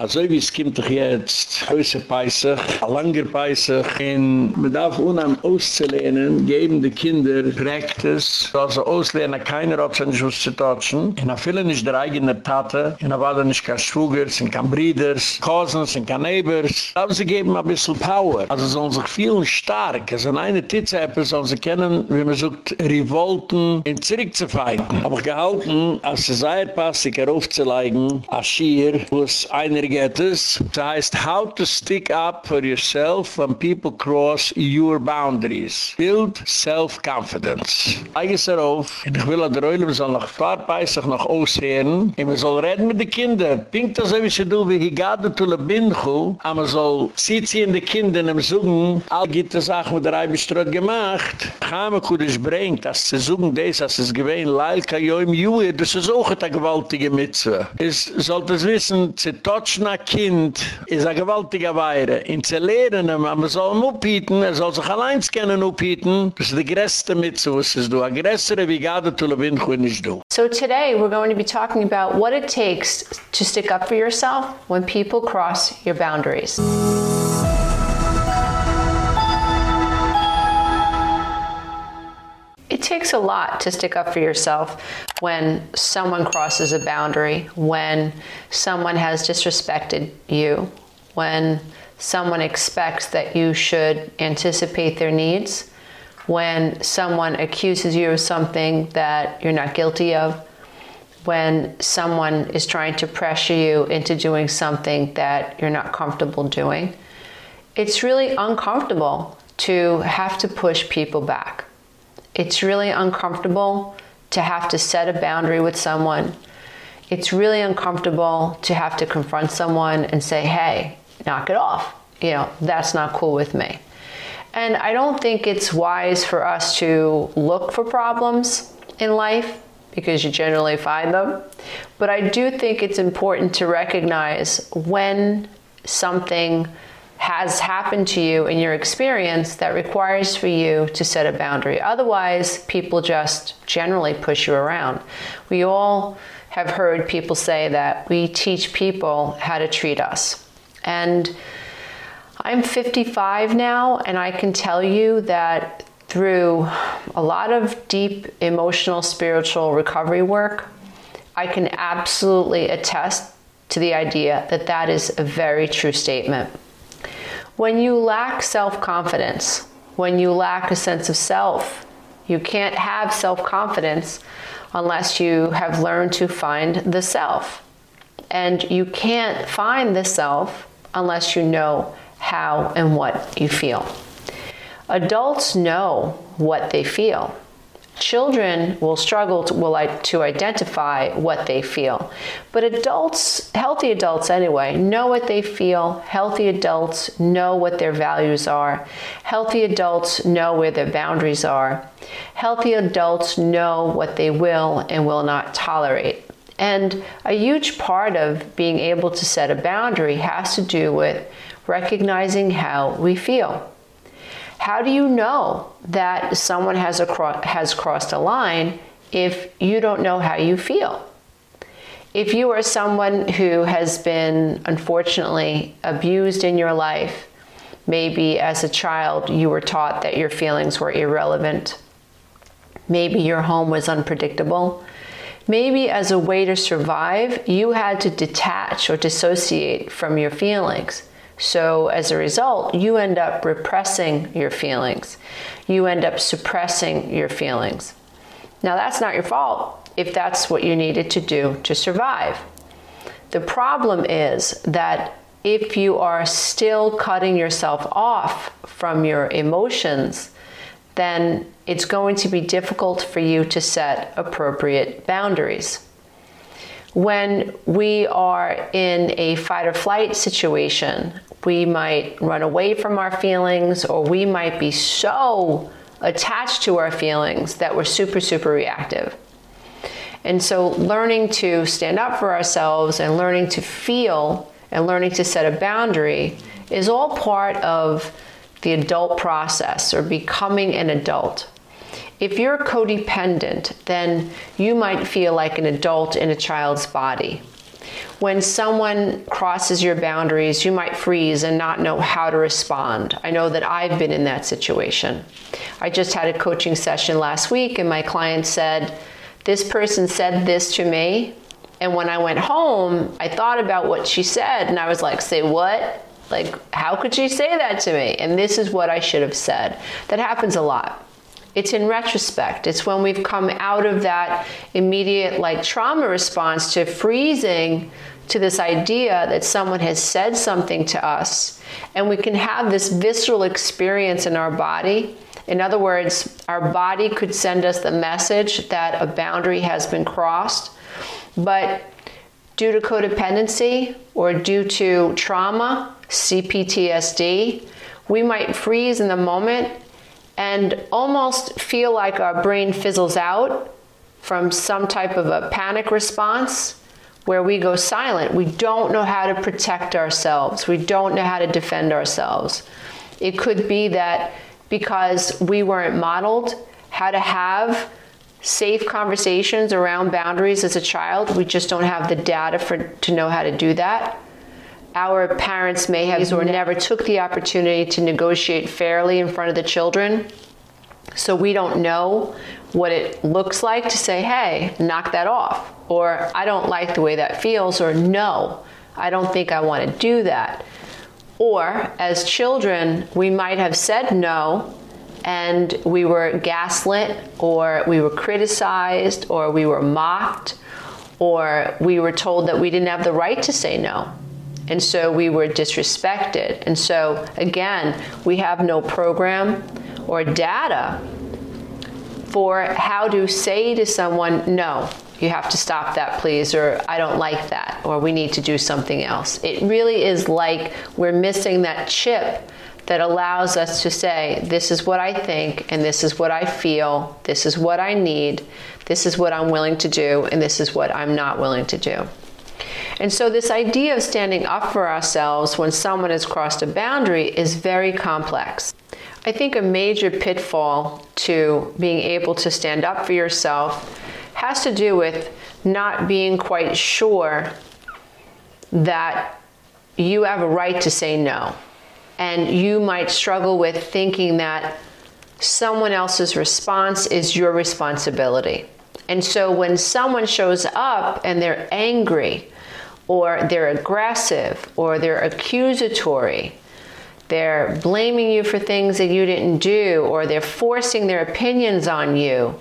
Also wie es kommt doch jetzt, größer Peissach, langer Peissach, und man darf unheim auszulehnen, geben die Kinder Practice, also auslehnen, keiner hat sich nicht auszutauschen, und er füllen nicht der eigene Tate, und er war dann nicht kein Schwuger, sind kein Breeders, Cousins, sind kein Neighbors, aber sie geben ein bisschen Power, also sollen sich fühlen stark, also in einer Titze-Appe sollen sie kennen, wie man sucht, Revolten in Zirik zu feiten. Aber gehalten, als sie sei passig heraufzulegen, als Schier, wo es einer geht es, das heißt, how to stick up for yourself when people cross your boundaries. Build self-confidence. Eig es darauf, und ich will, dass der Oilem soll noch fahrpeisig noch aushören, und man soll reden mit den Kindern. Pinkt das so, wie sie do, wie higade to le binchu, aber man soll in die Kinder und suchen, all gibt es auch mit der Eibestrott gemacht, Chame kudisch bringt, dass sie suchen des, dass es gewähnt, leil ka joim juhe, das ist auch eine gewaltige Mitzwe. Es sollte es wissen, sie totschen ein Kind, ist eine gewaltige Weire. In zu lehren, man soll ihn uphieten, er soll sich allein kennen uphieten, das ist die größte Mitzwe, was ist du. Eine größere, wie gade tu lewin, chun ist du. So today we're going to be talking about what it takes to stick up for yourself when people cross your boundaries. It takes a lot to stick up for yourself when someone crosses a boundary, when someone has disrespected you, when someone expects that you should anticipate their needs, when someone accuses you of something that you're not guilty of, when someone is trying to pressure you into doing something that you're not comfortable doing. It's really uncomfortable to have to push people back. It's really uncomfortable to have to set a boundary with someone. It's really uncomfortable to have to confront someone and say, hey, knock it off. You know, that's not cool with me. And I don't think it's wise for us to look for problems in life because you generally find them. But I do think it's important to recognize when something has happened to you in your experience that requires for you to set a boundary. Otherwise, people just generally push you around. We all have heard people say that we teach people how to treat us. And I'm 55 now, and I can tell you that through a lot of deep emotional, spiritual recovery work, I can absolutely attest to the idea that that is a very true statement. When you lack self confidence, when you lack a sense of self, you can't have self confidence unless you have learned to find the self. And you can't find the self unless you know how and what you feel. Adults know what they feel. Children will struggle to, will, to identify what they feel. But adults, healthy adults anyway, know what they feel. Healthy adults know what their values are. Healthy adults know where their boundaries are. Healthy adults know what they will and will not tolerate. And a huge part of being able to set a boundary has to do with recognizing how we feel. How do you know that someone has, a cro- has crossed a line if you don't know how you feel? If you are someone who has been unfortunately abused in your life, maybe as a child you were taught that your feelings were irrelevant, maybe your home was unpredictable, maybe as a way to survive, you had to detach or dissociate from your feelings. So as a result, you end up repressing your feelings. You end up suppressing your feelings. Now, that's not your fault if that's what you needed to do to survive. The problem is that if you are still cutting yourself off from your emotions, then it's going to be difficult for you to set appropriate boundaries when we are in a fight or flight situation, we might run away from our feelings or we might be so attached to our feelings that we're super, super reactive. And so, learning to stand up for ourselves and learning to feel and learning to set a boundary is all part of the adult process or becoming an adult. If you're codependent, then you might feel like an adult in a child's body. When someone crosses your boundaries, you might freeze and not know how to respond. I know that I've been in that situation. I just had a coaching session last week, and my client said, This person said this to me. And when I went home, I thought about what she said, and I was like, Say what? Like, how could she say that to me? And this is what I should have said. That happens a lot. It's in retrospect. It's when we've come out of that immediate like trauma response to freezing to this idea that someone has said something to us and we can have this visceral experience in our body. In other words, our body could send us the message that a boundary has been crossed, but due to codependency or due to trauma, CPTSD, we might freeze in the moment and almost feel like our brain fizzles out from some type of a panic response where we go silent. We don't know how to protect ourselves. We don't know how to defend ourselves. It could be that because we weren't modeled how to have safe conversations around boundaries as a child, we just don't have the data for to know how to do that our parents may have or never took the opportunity to negotiate fairly in front of the children. So we don't know what it looks like to say, hey, knock that off. Or I don't like the way that feels. Or no, I don't think I want to do that. Or as children, we might have said no and we were gaslit or we were criticized or we were mocked or we were told that we didn't have the right to say no and so we were disrespected. And so again, we have no program or data for how to say to someone, no, you have to stop that please or I don't like that or we need to do something else. It really is like we're missing that chip that allows us to say this is what I think and this is what I feel, this is what I need, this is what I'm willing to do and this is what I'm not willing to do. And so this idea of standing up for ourselves when someone has crossed a boundary is very complex. I think a major pitfall to being able to stand up for yourself has to do with not being quite sure that you have a right to say no. And you might struggle with thinking that someone else's response is your responsibility. And so when someone shows up and they're angry or they're aggressive or they're accusatory. They're blaming you for things that you didn't do or they're forcing their opinions on you.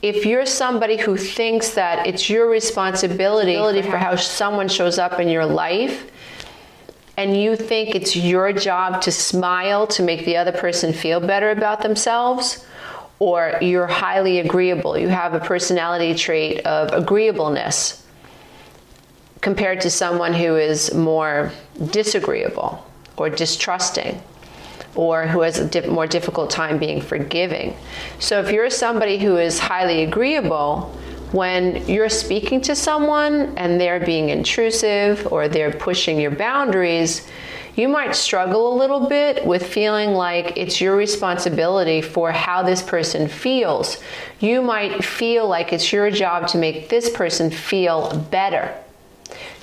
If you're somebody who thinks that it's your responsibility for how someone shows up in your life, and you think it's your job to smile to make the other person feel better about themselves, or you're highly agreeable, you have a personality trait of agreeableness, compared to someone who is more disagreeable or distrusting or who has a more difficult time being forgiving. So if you're somebody who is highly agreeable, when you're speaking to someone and they're being intrusive or they're pushing your boundaries, you might struggle a little bit with feeling like it's your responsibility for how this person feels. You might feel like it's your job to make this person feel better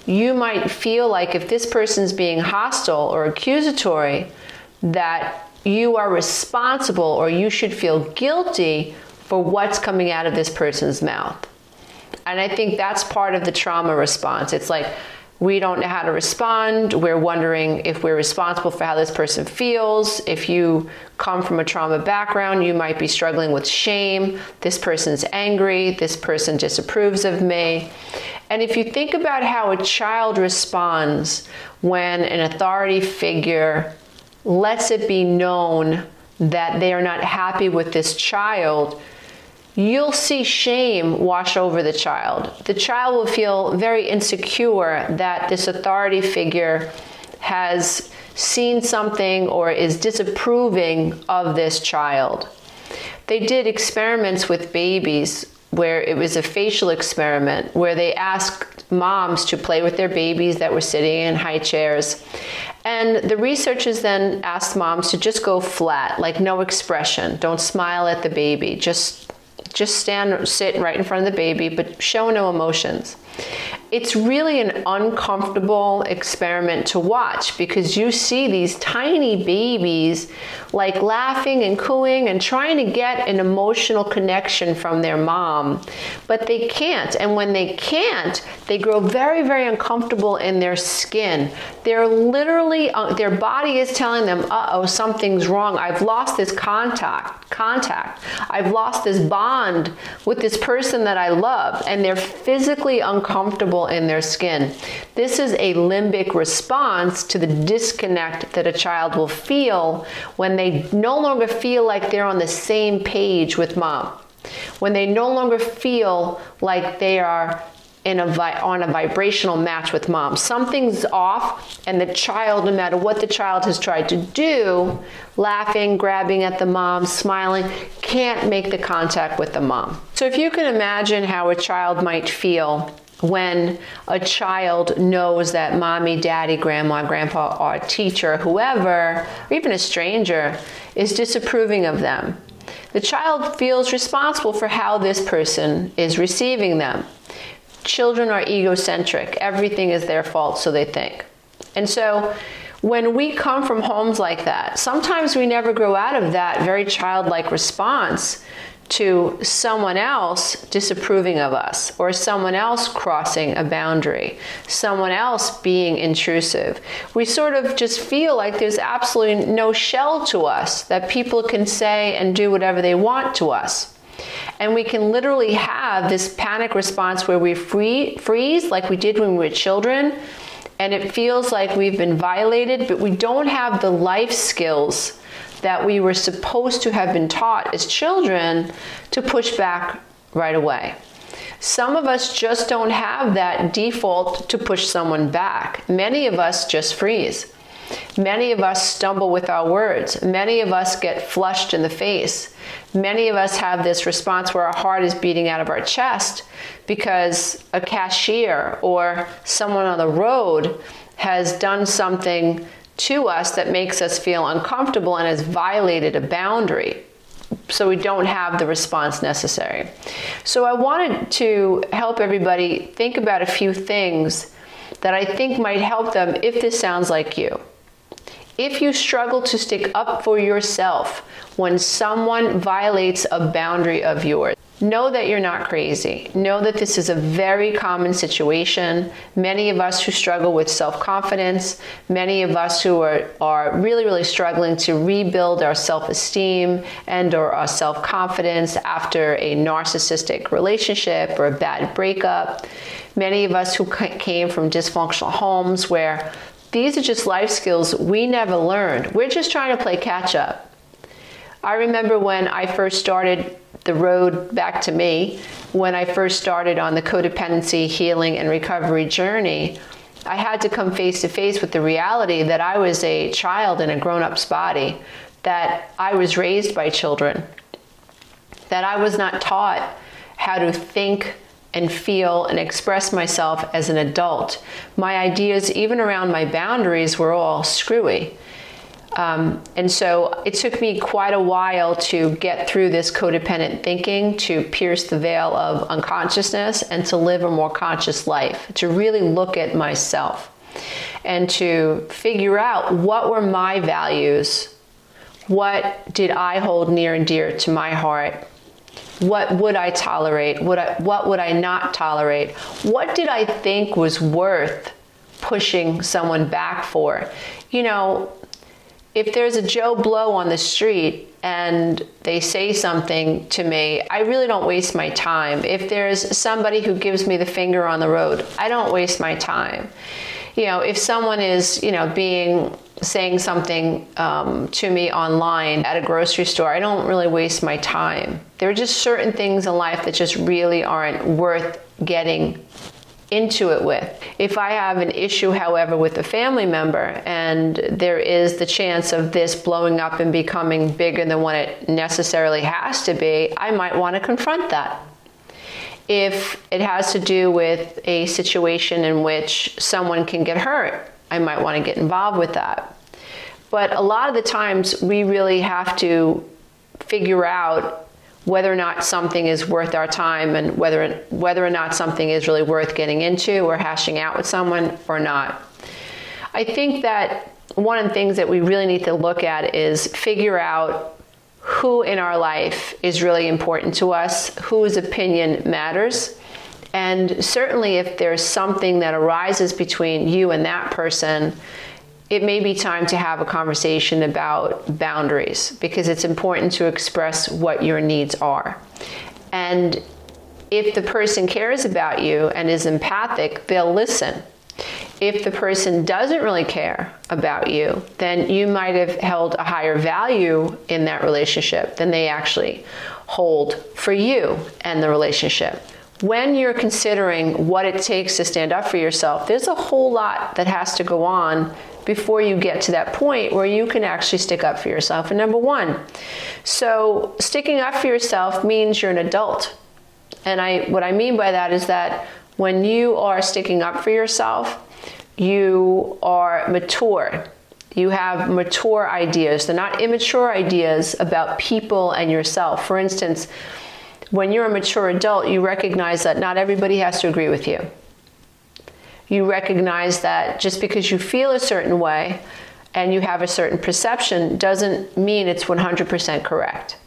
you might feel like if this person's being hostile or accusatory, that you are responsible or you should feel guilty for what's coming out of this person's mouth. And I think that's part of the trauma response. It's like we don't know how to respond. We're wondering if we're responsible for how this person feels. If you come from a trauma background, you might be struggling with shame. This person's angry. This person disapproves of me. And if you think about how a child responds when an authority figure lets it be known that they are not happy with this child, you'll see shame wash over the child. The child will feel very insecure that this authority figure has seen something or is disapproving of this child. They did experiments with babies where it was a facial experiment where they asked moms to play with their babies that were sitting in high chairs. And the researchers then asked moms to just go flat, like no expression. Don't smile at the baby. Just just stand sit right in front of the baby but show no emotions. It's really an uncomfortable experiment to watch because you see these tiny babies like laughing and cooing and trying to get an emotional connection from their mom, but they can't. And when they can't, they grow very, very uncomfortable in their skin. They're literally, uh, their body is telling them, uh oh, something's wrong. I've lost this contact, contact. I've lost this bond with this person that I love. And they're physically uncomfortable in their skin. This is a limbic response to the disconnect that a child will feel when they no longer feel like they're on the same page with mom. When they no longer feel like they are in a on a vibrational match with mom. Something's off and the child no matter what the child has tried to do, laughing, grabbing at the mom, smiling, can't make the contact with the mom. So if you can imagine how a child might feel when a child knows that mommy, daddy, grandma, grandpa, or teacher, whoever, or even a stranger is disapproving of them. The child feels responsible for how this person is receiving them. Children are egocentric. Everything is their fault, so they think. And so when we come from homes like that, sometimes we never grow out of that very childlike response to someone else disapproving of us or someone else crossing a boundary, someone else being intrusive. We sort of just feel like there's absolutely no shell to us that people can say and do whatever they want to us. And we can literally have this panic response where we free, freeze like we did when we were children and it feels like we've been violated, but we don't have the life skills that we were supposed to have been taught as children to push back right away. Some of us just don't have that default to push someone back. Many of us just freeze. Many of us stumble with our words. Many of us get flushed in the face. Many of us have this response where our heart is beating out of our chest because a cashier or someone on the road has done something to us that makes us feel uncomfortable and has violated a boundary so we don't have the response necessary. So I wanted to help everybody think about a few things that I think might help them if this sounds like you. If you struggle to stick up for yourself when someone violates a boundary of yours, Know that you're not crazy. Know that this is a very common situation. Many of us who struggle with self-confidence, many of us who are, are really, really struggling to rebuild our self-esteem and or our self-confidence after a narcissistic relationship or a bad breakup. Many of us who came from dysfunctional homes where these are just life skills we never learned. We're just trying to play catch up. I remember when I first started the road back to me when I first started on the codependency healing and recovery journey. I had to come face to face with the reality that I was a child in a grown-up's body, that I was raised by children, that I was not taught how to think and feel and express myself as an adult. My ideas, even around my boundaries, were all screwy. Um, and so it took me quite a while to get through this codependent thinking, to pierce the veil of unconsciousness, and to live a more conscious life, to really look at myself and to figure out what were my values, what did I hold near and dear to my heart, what would I tolerate, what, I, what would I not tolerate, what did I think was worth pushing someone back for. You know, if there's a Joe Blow on the street and they say something to me, I really don't waste my time. If there's somebody who gives me the finger on the road, I don't waste my time. You know, if someone is, you know, being saying something um, to me online at a grocery store, I don't really waste my time. There are just certain things in life that just really aren't worth getting into it with. If I have an issue, however, with a family member and there is the chance of this blowing up and becoming bigger than what it necessarily has to be, I might want to confront that. If it has to do with a situation in which someone can get hurt, I might want to get involved with that. But a lot of the times we really have to figure out whether or not something is worth our time and whether whether or not something is really worth getting into or hashing out with someone or not. I think that one of the things that we really need to look at is figure out who in our life is really important to us, whose opinion matters. And certainly if there's something that arises between you and that person, it may be time to have a conversation about boundaries because it's important to express what your needs are. And if the person cares about you and is empathic, they'll listen. If the person doesn't really care about you, then you might have held a higher value in that relationship than they actually hold for you and the relationship when you're considering what it takes to stand up for yourself, there's a whole lot that has to go on before you get to that point where you can actually stick up for yourself. And number one, so sticking up for yourself means you're an adult. And I what I mean by that is that when you are sticking up for yourself, you are mature. You have mature ideas. They're not immature ideas about people and yourself. For instance, when you're a mature adult, you recognize that not everybody has to agree with you you recognize that just because you feel a certain way and you have a certain perception doesn't mean it's 100% correct.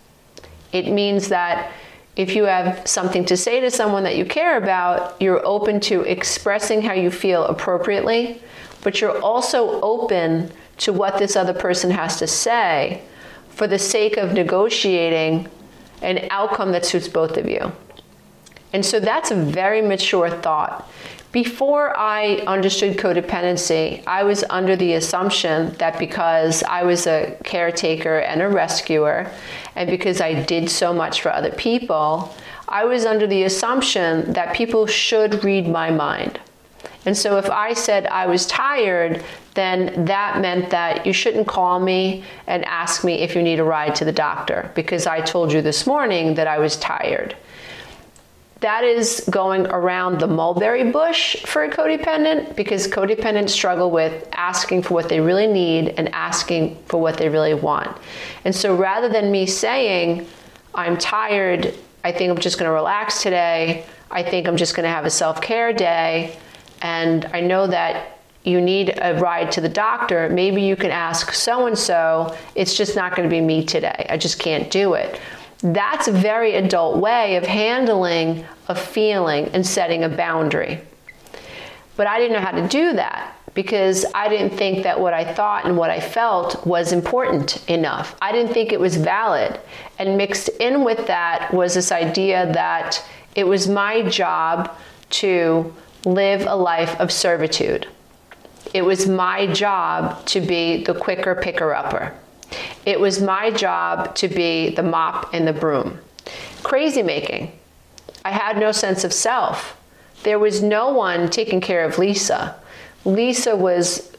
It means that if you have something to say to someone that you care about, you're open to expressing how you feel appropriately, but you're also open to what this other person has to say for the sake of negotiating an outcome that suits both of you. And so that's a very mature thought. Before I understood codependency, I was under the assumption that because I was a caretaker and a rescuer, and because I did so much for other people, I was under the assumption that people should read my mind. And so if I said I was tired, then that meant that you shouldn't call me and ask me if you need a ride to the doctor because I told you this morning that I was tired that is going around the mulberry bush for a codependent because codependents struggle with asking for what they really need and asking for what they really want. And so rather than me saying, I'm tired, I think I'm just going to relax today, I think I'm just going to have a self-care day, and I know that you need a ride to the doctor, maybe you can ask so and so, it's just not going to be me today. I just can't do it. That's a very adult way of handling a feeling and setting a boundary. But I didn't know how to do that because I didn't think that what I thought and what I felt was important enough. I didn't think it was valid. And mixed in with that was this idea that it was my job to live a life of servitude. It was my job to be the quicker picker upper. It was my job to be the mop and the broom. Crazy making. I had no sense of self. There was no one taking care of Lisa. Lisa was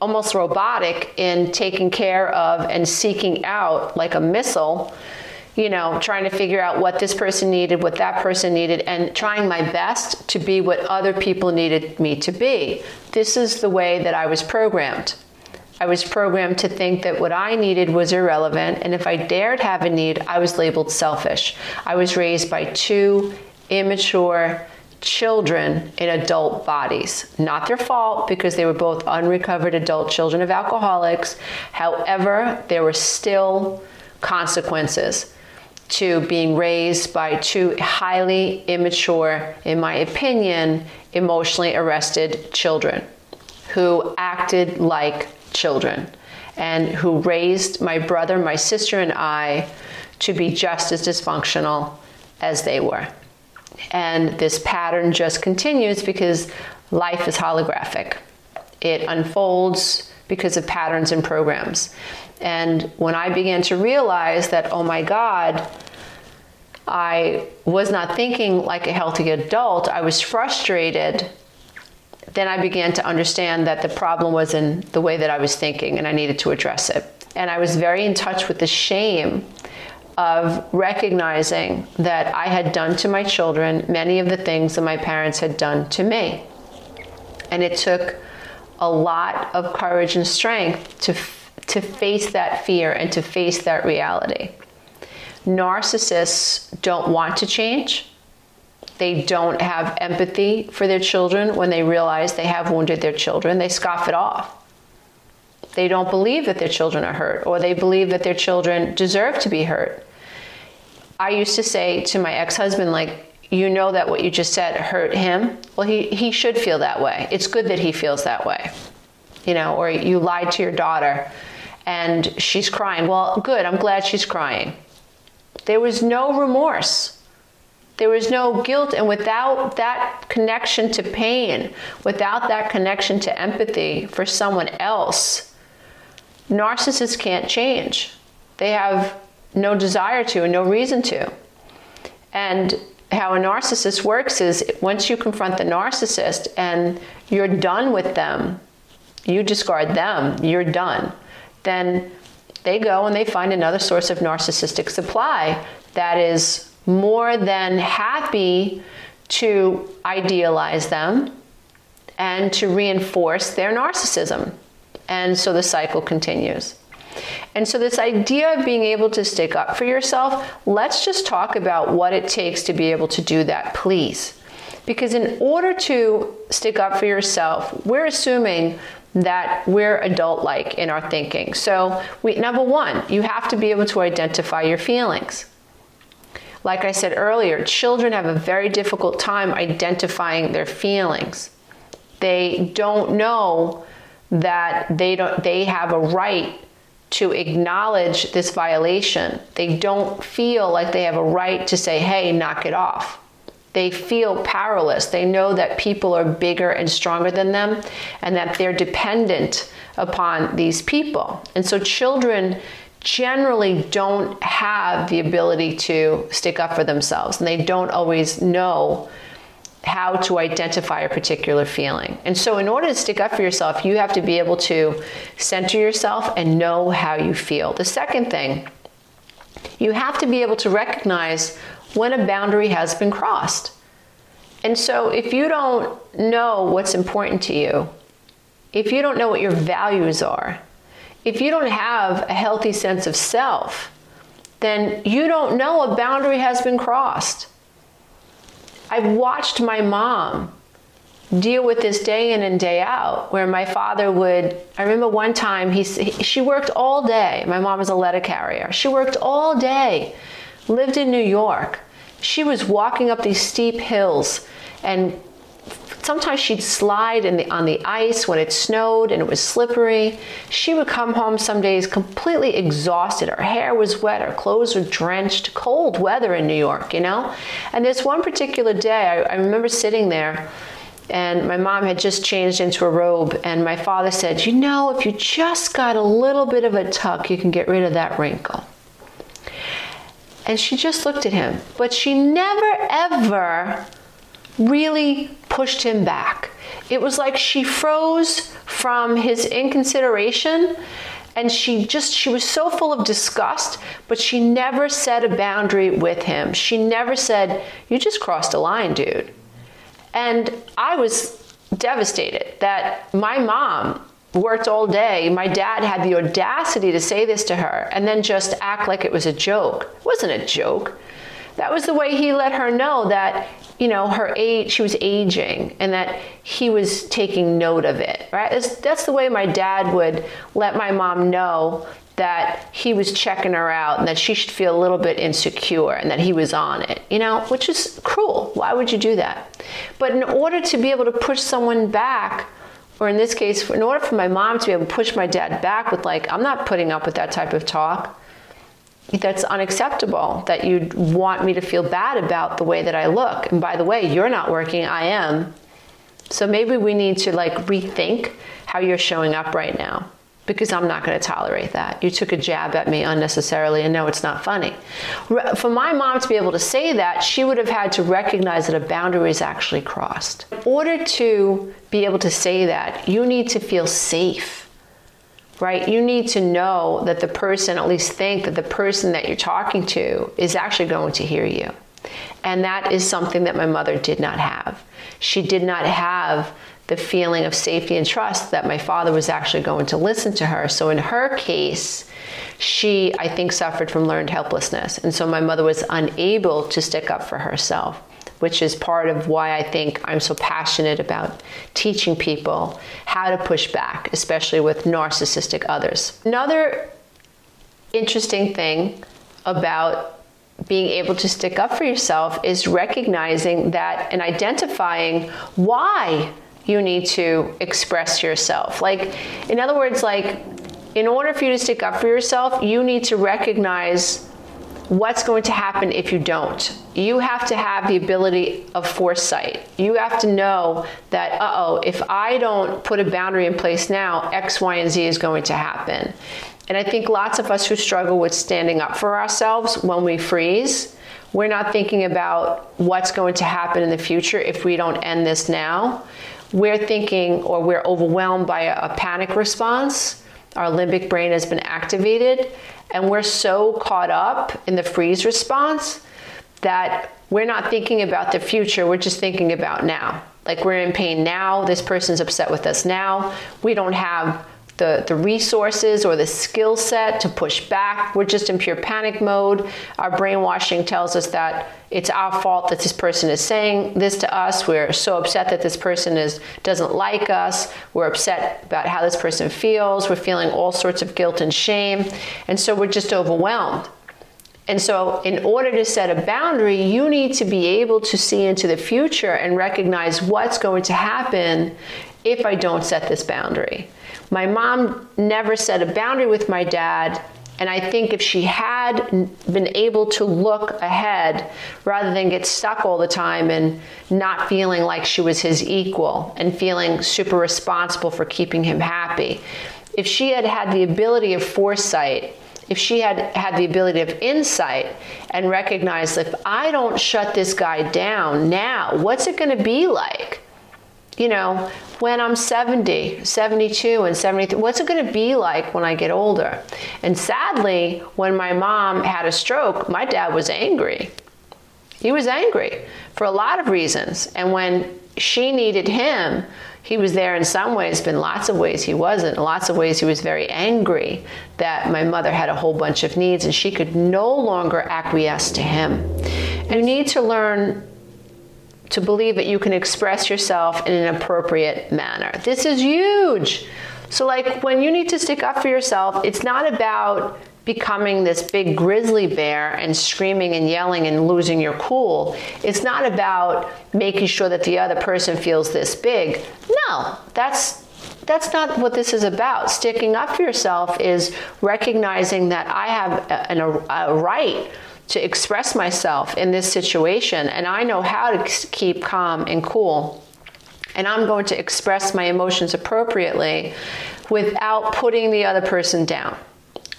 almost robotic in taking care of and seeking out like a missile you know, trying to figure out what this person needed, what that person needed, and trying my best to be what other people needed me to be. This is the way that I was programmed. I was programmed to think that what I needed was irrelevant, and if I dared have a need, I was labeled selfish. I was raised by two immature children in adult bodies. Not their fault because they were both unrecovered adult children of alcoholics. However, there were still consequences to being raised by two highly immature, in my opinion, emotionally arrested children who acted like children and who raised my brother, my sister, and I to be just as dysfunctional as they were. And this pattern just continues because life is holographic. It unfolds because of patterns and programs. And when I began to realize that, oh my God, I was not thinking like a healthy adult, I was frustrated then I began to understand that the problem was in the way that I was thinking and I needed to address it. And I was very in touch with the shame of recognizing that I had done to my children many of the things that my parents had done to me. And it took a lot of courage and strength to to face that fear and to face that reality. narcissists don't want to change. They don't have empathy for their children when they realize they have wounded their children. They scoff it off. They don't believe that their children are hurt, or they believe that their children deserve to be hurt. I used to say to my ex husband, like, you know that what you just said hurt him. Well, he, he should feel that way. It's good that he feels that way. You know, or you lied to your daughter and she's crying. Well, good. I'm glad she's crying. There was no remorse. There was no guilt. And without that connection to pain, without that connection to empathy for someone else, narcissists can't change. They have no desire to and no reason to. And how a narcissist works is once you confront the narcissist and you're done with them, you discard them, you're done, then they go and they find another source of narcissistic supply that is more than happy to idealize them and to reinforce their narcissism. And so the cycle continues. And so, this idea of being able to stick up for yourself, let's just talk about what it takes to be able to do that, please. Because in order to stick up for yourself, we're assuming that we're adult like in our thinking. So, we, number one, you have to be able to identify your feelings. Like I said earlier, children have a very difficult time identifying their feelings. They don't know that they don't they have a right to acknowledge this violation. They don't feel like they have a right to say, hey, knock it off. They feel powerless. They know that people are bigger and stronger than them and that they're dependent upon these people. And so children generally don't have the ability to stick up for themselves and they don't always know how to identify a particular feeling. And so, in order to stick up for yourself, you have to be able to center yourself and know how you feel. The second thing, you have to be able to recognize when a boundary has been crossed. And so, if you don't know what's important to you, if you don't know what your values are, if you don't have a healthy sense of self, then you don't know a boundary has been crossed. I've watched my mom deal with this day in and day out where my father would I remember one time he she worked all day my mom was a letter carrier she worked all day lived in New York she was walking up these steep hills and sometimes she'd slide the, on the ice when it snowed and it was slippery. She would come home some days completely exhausted. Her hair was wet, her clothes were drenched, cold weather in New York, you know? And this one particular day, I, I remember sitting there and my mom had just changed into a robe and my father said, "You know, if you just got a little bit of a tuck, you can get rid of that wrinkle." And she just looked at him, but she never ever really pushed him back. It was like she froze from his inconsideration and she just she was so full of disgust but she never set a boundary with him. She never said you just crossed a line dude. And i was devastated that my mom worked all day. My dad had the audacity to say this to her and then just act like it was a joke. It wasn't a joke. That was the way he let her know that you know her age she was aging and that he was taking note of it right? That's, that's the way my dad would let my mom know that he was checking her out and that she should feel a little bit insecure and that he was on it you know which is cruel. Why would you do that? But in order to be able to push someone back or in this case in order for my mom to be able to push my dad back with like I'm not putting up with that type of talk that's unacceptable that you'd want me to feel bad about the way that I look. And by the way, you're not working, I am. So maybe we need to like rethink how you're showing up right now because I'm not going to tolerate that. You took a jab at me unnecessarily and no, it's not funny. For my mom to be able to say that, she would have had to recognize that a boundary is actually crossed. In order to be able to say that, you need to feel safe right? You need to know that the person, at least think that the person that you're talking to is actually going to hear you. And that is something that my mother did not have. She did not have the feeling of safety and trust that my father was actually going to listen to her. So in her case, she, I think, suffered from learned helplessness. And so my mother was unable to stick up for herself, which is part of why I think I'm so passionate about teaching people how to push back, especially with narcissistic others. Another interesting thing about being able to stick up for yourself is recognizing that and identifying why you need to express yourself. Like, in other words, like, in order for you to stick up for yourself, you need to recognize what's going to happen if you don't. You have to have the ability of foresight. You have to know that, uh oh, if I don't put a boundary in place now, X, Y, and Z is going to happen. And I think lots of us who struggle with standing up for ourselves when we freeze, we're not thinking about what's going to happen in the future if we don't end this now we're thinking or we're overwhelmed by a, a panic response. Our limbic brain has been activated, and we're so caught up in the freeze response that we're not thinking about the future, we're just thinking about now. Like we're in pain now, this person's upset with us now. We don't have the, the resources or the skill set to push back. We're just in pure panic mode. Our brainwashing tells us that it's our fault that this person is saying this to us. We're so upset that this person is doesn't like us. We're upset about how this person feels. We're feeling all sorts of guilt and shame. And so we're just overwhelmed. And so, in order to set a boundary, you need to be able to see into the future and recognize what's going to happen if I don't set this boundary. My mom never set a boundary with my dad. And I think if she had been able to look ahead rather than get stuck all the time and not feeling like she was his equal and feeling super responsible for keeping him happy, if she had had the ability of foresight, if she had had the ability of insight and recognized if I don't shut this guy down now, what's it going to be like? You know, when I'm 70, 72 and 73, what's it going to be like when I get older? And sadly, when my mom had a stroke, my dad was angry. He was angry for a lot of reasons. And when she needed him, he was there in some ways, but in lots of ways he wasn't. In lots of ways he was very angry that my mother had a whole bunch of needs and she could no longer acquiesce to him. And you need to learn to believe that you can express yourself in an appropriate manner. This is huge. So like when you need to stick up for yourself, it's not about becoming this big grizzly bear and screaming and yelling and losing your cool. It's not about making sure that the other person feels this big. No, that's that's not what this is about. Sticking up for yourself is recognizing that I have a, a, a right to express myself in this situation and I know how to keep calm and cool. And I'm going to express my emotions appropriately without putting the other person down,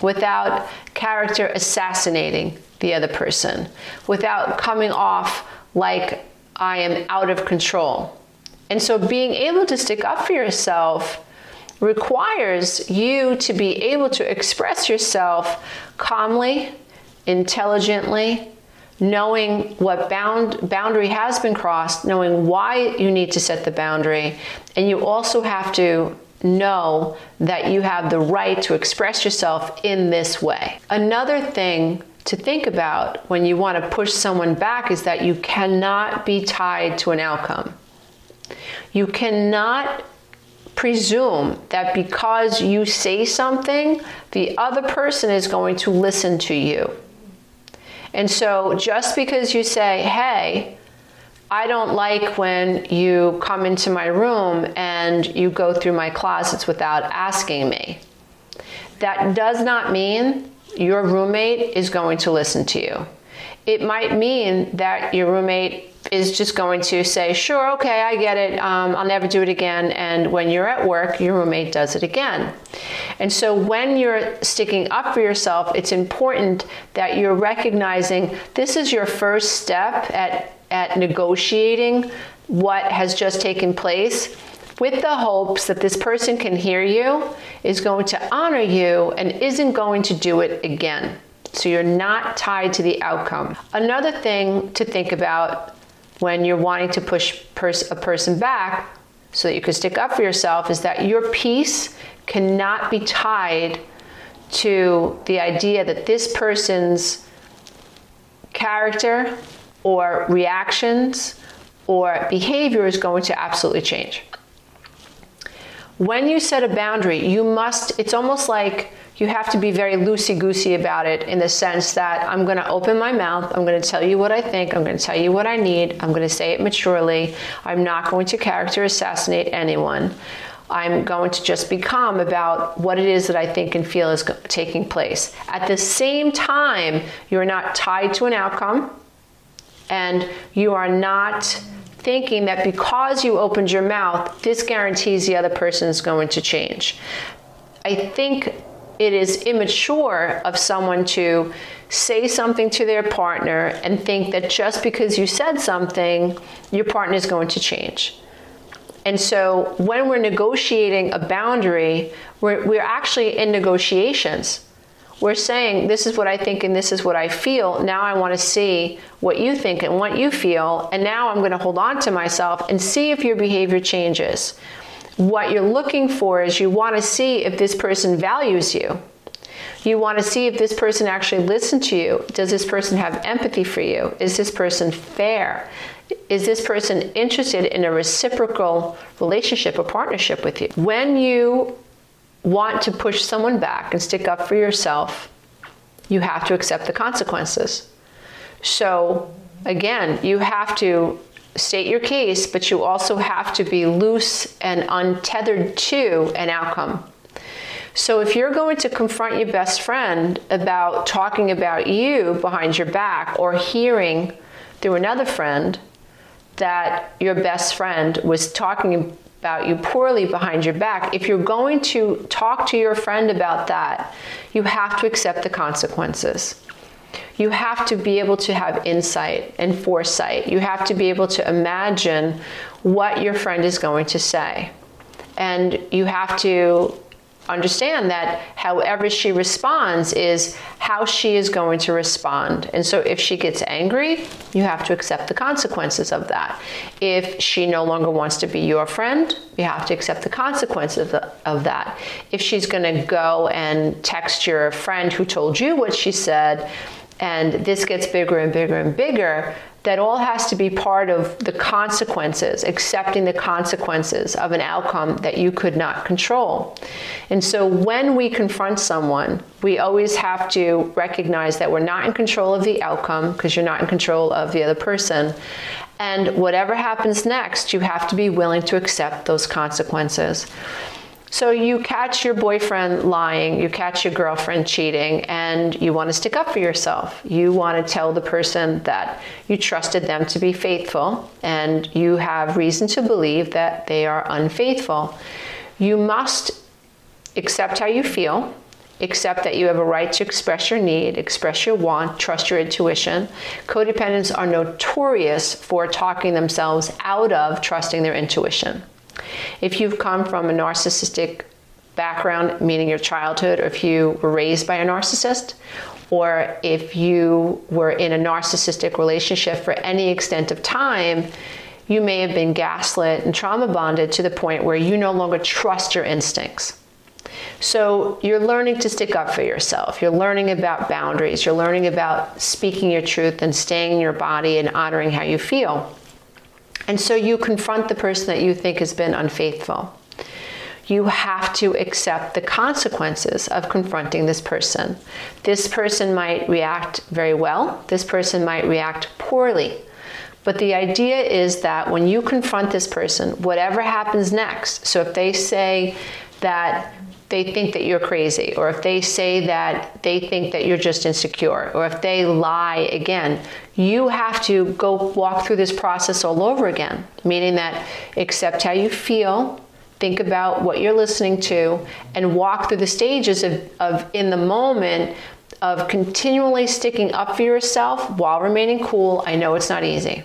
without character assassinating the other person, without coming off like I am out of control. And so being able to stick up for yourself requires you to be able to express yourself calmly intelligently, knowing what bound boundary has been crossed, knowing why you need to set the boundary, and you also have to know that you have the right to express yourself in this way. Another thing to think about when you want to push someone back is that you cannot be tied to an outcome. You cannot presume that because you say something, the other person is going to listen to you. And so just because you say, hey, I don't like when you come into my room and you go through my closets without asking me. That does not mean your roommate is going to listen to you. It might mean that your roommate is just going to say, sure, okay, I get it. Um, I'll never do it again. And when you're at work, your roommate does it again. And so when you're sticking up for yourself, it's important that you're recognizing this is your first step at, at negotiating what has just taken place with the hopes that this person can hear you, is going to honor you, and isn't going to do it again. So you're not tied to the outcome. Another thing to think about when you're wanting to push pers a person back so that you can stick up for yourself is that your peace cannot be tied to the idea that this person's character or reactions or behavior is going to absolutely change. When you set a boundary, you must, it's almost like you have to be very loosey goosey about it in the sense that I'm going to open my mouth. I'm going to tell you what I think. I'm going to tell you what I need. I'm going to say it maturely. I'm not going to character assassinate anyone. I'm going to just be calm about what it is that I think and feel is taking place. At the same time, you're not tied to an outcome and you are not thinking that because you opened your mouth, this guarantees the other person is going to change. I think it is immature of someone to say something to their partner and think that just because you said something, your partner is going to change. And so when we're negotiating a boundary, we're, we're actually in negotiations. We're saying, this is what I think and this is what I feel. Now I want to see what you think and what you feel. And now I'm going to hold on to myself and see if your behavior changes what you're looking for is you want to see if this person values you. You want to see if this person actually listens to you. Does this person have empathy for you? Is this person fair? Is this person interested in a reciprocal relationship or partnership with you? When you want to push someone back and stick up for yourself, you have to accept the consequences. So, again, you have to state your case, but you also have to be loose and untethered to an outcome. So if you're going to confront your best friend about talking about you behind your back or hearing through another friend that your best friend was talking about you poorly behind your back, if you're going to talk to your friend about that, you have to accept the consequences. You have to be able to have insight and foresight. You have to be able to imagine what your friend is going to say. And you have to understand that however she responds is how she is going to respond. And so if she gets angry, you have to accept the consequences of that. If she no longer wants to be your friend, you have to accept the consequences of that. If she's going to go and text your friend who told you what she said, and this gets bigger and bigger and bigger, that all has to be part of the consequences, accepting the consequences of an outcome that you could not control. And so when we confront someone, we always have to recognize that we're not in control of the outcome because you're not in control of the other person. And whatever happens next, you have to be willing to accept those consequences. So you catch your boyfriend lying, you catch your girlfriend cheating, and you want to stick up for yourself. You want to tell the person that you trusted them to be faithful, and you have reason to believe that they are unfaithful. You must accept how you feel, accept that you have a right to express your need, express your want, trust your intuition. Codependents are notorious for talking themselves out of trusting their intuition. If you've come from a narcissistic background, meaning your childhood, or if you were raised by a narcissist, or if you were in a narcissistic relationship for any extent of time, you may have been gaslit and trauma bonded to the point where you no longer trust your instincts. So you're learning to stick up for yourself. You're learning about boundaries. You're learning about speaking your truth and staying in your body and honoring how you feel. And so you confront the person that you think has been unfaithful. You have to accept the consequences of confronting this person. This person might react very well, this person might react poorly. But the idea is that when you confront this person, whatever happens next, so if they say that they think that you're crazy, or if they say that they think that you're just insecure, or if they lie again, you have to go walk through this process all over again, meaning that accept how you feel, think about what you're listening to, and walk through the stages of, of in the moment of continually sticking up for yourself while remaining cool. I know it's not easy.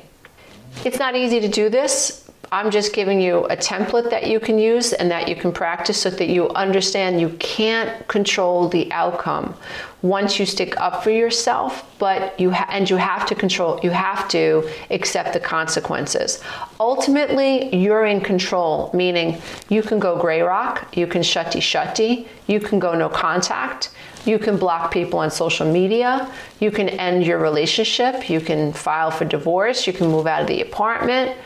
It's not easy to do this I'm just giving you a template that you can use and that you can practice so that you understand you can't control the outcome once you stick up for yourself, but you and you have to control you have to accept the consequences. Ultimately, you're in control, meaning you can go gray rock, you can shutty shutty, you can go no contact, you can block people on social media. You can end your relationship. You can file for divorce. You can move out of the apartment.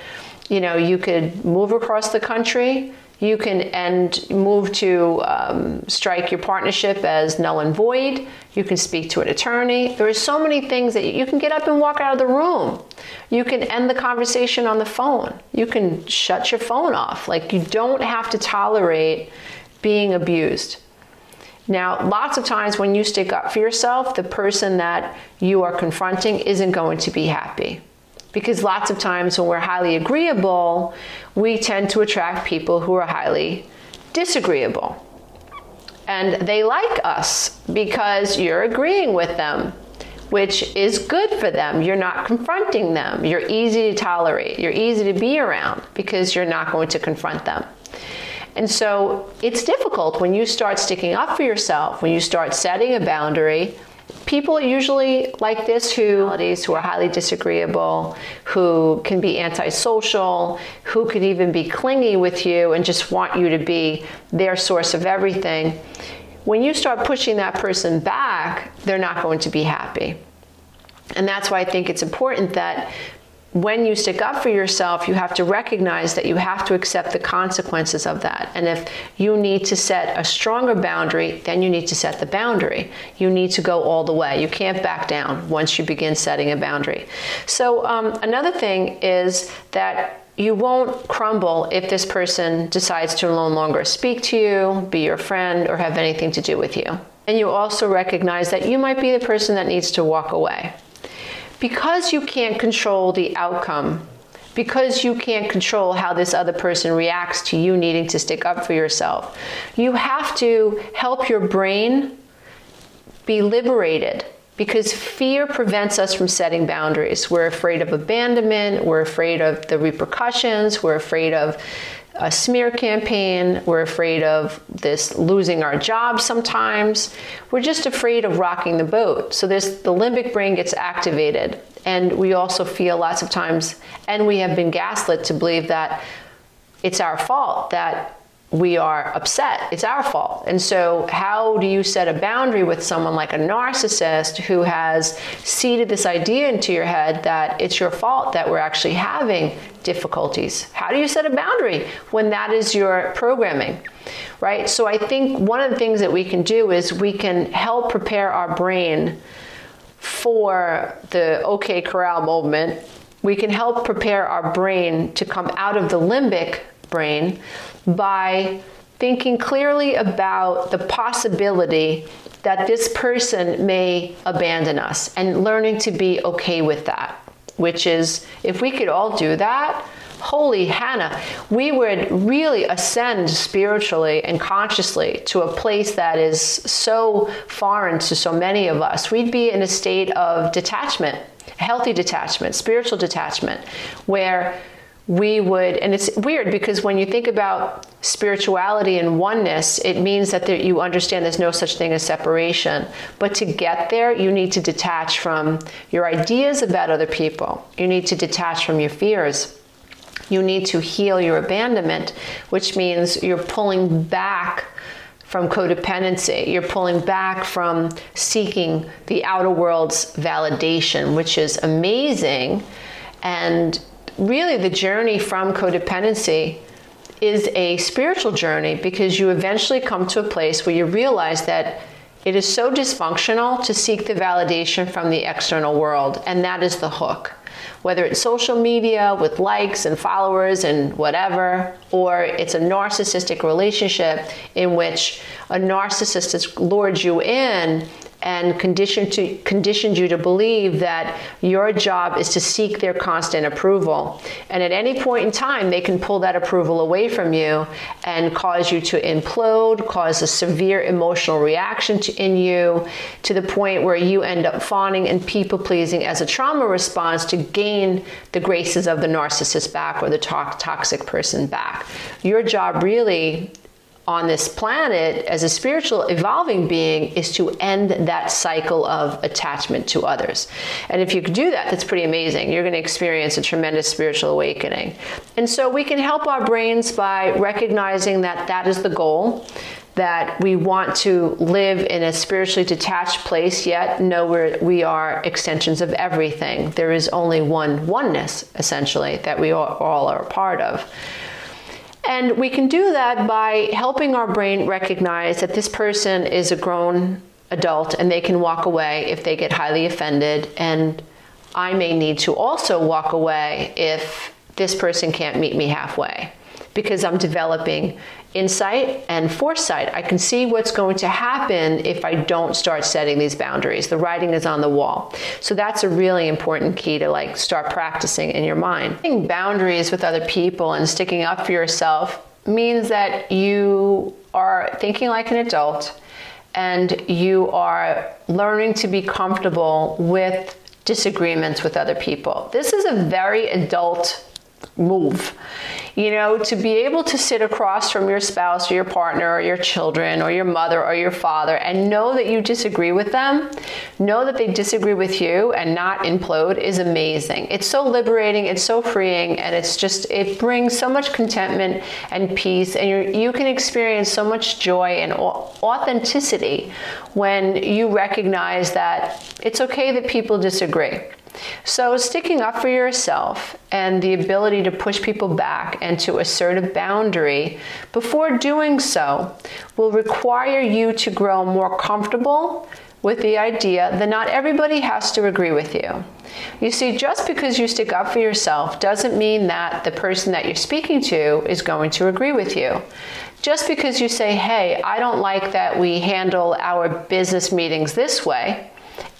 You know, you could move across the country. You can end, move to um, strike your partnership as null and void. You can speak to an attorney. There are so many things that you can get up and walk out of the room. You can end the conversation on the phone. You can shut your phone off. Like you don't have to tolerate being abused. Now, lots of times when you stick up for yourself, the person that you are confronting isn't going to be happy. Because lots of times when we're highly agreeable, we tend to attract people who are highly disagreeable. And they like us because you're agreeing with them, which is good for them. You're not confronting them. You're easy to tolerate. You're easy to be around because you're not going to confront them. And so it's difficult when you start sticking up for yourself, when you start setting a boundary. People usually like this who who are highly disagreeable, who can be antisocial, who could even be clingy with you and just want you to be their source of everything. When you start pushing that person back, they're not going to be happy. And that's why I think it's important that when you stick up for yourself, you have to recognize that you have to accept the consequences of that. And if you need to set a stronger boundary, then you need to set the boundary. You need to go all the way. You can't back down once you begin setting a boundary. So, um, another thing is that you won't crumble if this person decides to no longer speak to you, be your friend, or have anything to do with you. And you also recognize that you might be the person that needs to walk away because you can't control the outcome, because you can't control how this other person reacts to you needing to stick up for yourself, you have to help your brain be liberated. Because fear prevents us from setting boundaries. We're afraid of abandonment, we're afraid of the repercussions, we're afraid of a smear campaign. We're afraid of this losing our jobs sometimes. We're just afraid of rocking the boat. So this the limbic brain gets activated and we also feel lots of times and we have been gaslit to believe that it's our fault that we are upset. It's our fault. And so, how do you set a boundary with someone like a narcissist who has seeded this idea into your head that it's your fault that we're actually having difficulties? How do you set a boundary when that is your programming? Right? So, I think one of the things that we can do is we can help prepare our brain for the OK Corral movement. We can help prepare our brain to come out of the limbic brain by thinking clearly about the possibility that this person may abandon us and learning to be okay with that which is if we could all do that holy hannah we would really ascend spiritually and consciously to a place that is so foreign to so many of us. We'd be in a state of detachment healthy detachment spiritual detachment where we would and it's weird because when you think about spirituality and oneness it means that there, you understand there's no such thing as separation but to get there you need to detach from your ideas about other people you need to detach from your fears you need to heal your abandonment which means you're pulling back from codependency. You're pulling back from seeking the outer world's validation, which is amazing. And really the journey from codependency is a spiritual journey because you eventually come to a place where you realize that it is so dysfunctional to seek the validation from the external world and that is the hook. Whether it's social media with likes and followers and whatever, or it's a narcissistic relationship in which a narcissist has lured you in and conditioned to conditioned you to believe that your job is to seek their constant approval. And at any point in time they can pull that approval away from you and cause you to implode, cause a severe emotional reaction to, in you to the point where you end up fawning and people pleasing as a trauma response to gain the graces of the narcissist back or the to toxic person back. Your job really on this planet as a spiritual evolving being is to end that cycle of attachment to others. And if you can do that, that's pretty amazing. You're going to experience a tremendous spiritual awakening. And so we can help our brains by recognizing that that is the goal that we want to live in a spiritually detached place yet know we're, we are extensions of everything. There is only one oneness essentially that we all, all are a part of. And we can do that by helping our brain recognize that this person is a grown adult and they can walk away if they get highly offended. And I may need to also walk away if this person can't meet me halfway because I'm developing insight and foresight. I can see what's going to happen if I don't start setting these boundaries. The writing is on the wall. So that's a really important key to like start practicing in your mind. Setting boundaries with other people and sticking up for yourself means that you are thinking like an adult and you are learning to be comfortable with disagreements with other people. This is a very adult move you know, to be able to sit across from your spouse or your partner or your children or your mother or your father and know that you disagree with them, know that they disagree with you and not implode is amazing. It's so liberating, it's so freeing, and it's just it brings so much contentment and peace and you you can experience so much joy and authenticity when you recognize that it's okay that people disagree. So sticking up for yourself and the ability to push people back and to assert a boundary before doing so will require you to grow more comfortable with the idea that not everybody has to agree with you. You see, just because you stick up for yourself doesn't mean that the person that you're speaking to is going to agree with you. Just because you say, "Hey, I don't like that we handle our business meetings this way,"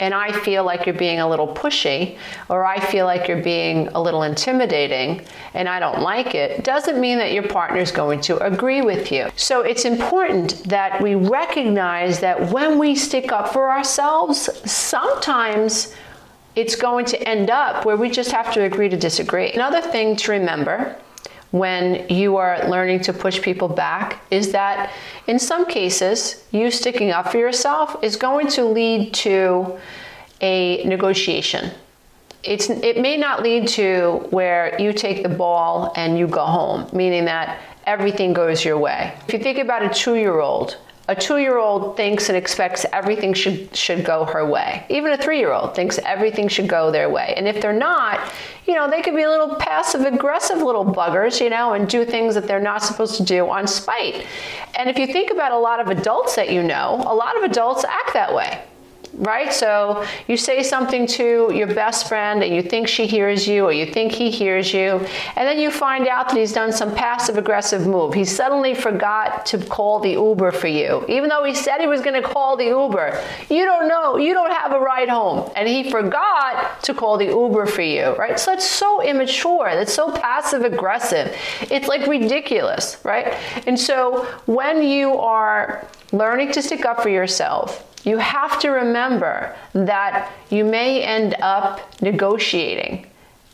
and I feel like you're being a little pushy or I feel like you're being a little intimidating and I don't like it doesn't mean that your partner is going to agree with you. So it's important that we recognize that when we stick up for ourselves, sometimes it's going to end up where we just have to agree to disagree. Another thing to remember when you are learning to push people back is that in some cases you sticking up for yourself is going to lead to a negotiation. It's it may not lead to where you take the ball and you go home meaning that everything goes your way. If you think about a 2-year-old a 2-year-old thinks and expects everything should should go her way. Even a 3-year-old thinks everything should go their way. And if they're not, you know, they could be a little passive aggressive little buggers, you know, and do things that they're not supposed to do on spite. And if you think about a lot of adults that you know, a lot of adults act that way right? So you say something to your best friend and you think she hears you or you think he hears you, and then you find out that he's done some passive aggressive move. He suddenly forgot to call the Uber for you. Even though he said he was going to call the Uber. You don't know, you don't have a ride home, and he forgot to call the Uber for you, right? So it's so immature. That's so passive aggressive. It's like ridiculous, right? And so when you are learning to stick up for yourself, you have to remember that you may end up negotiating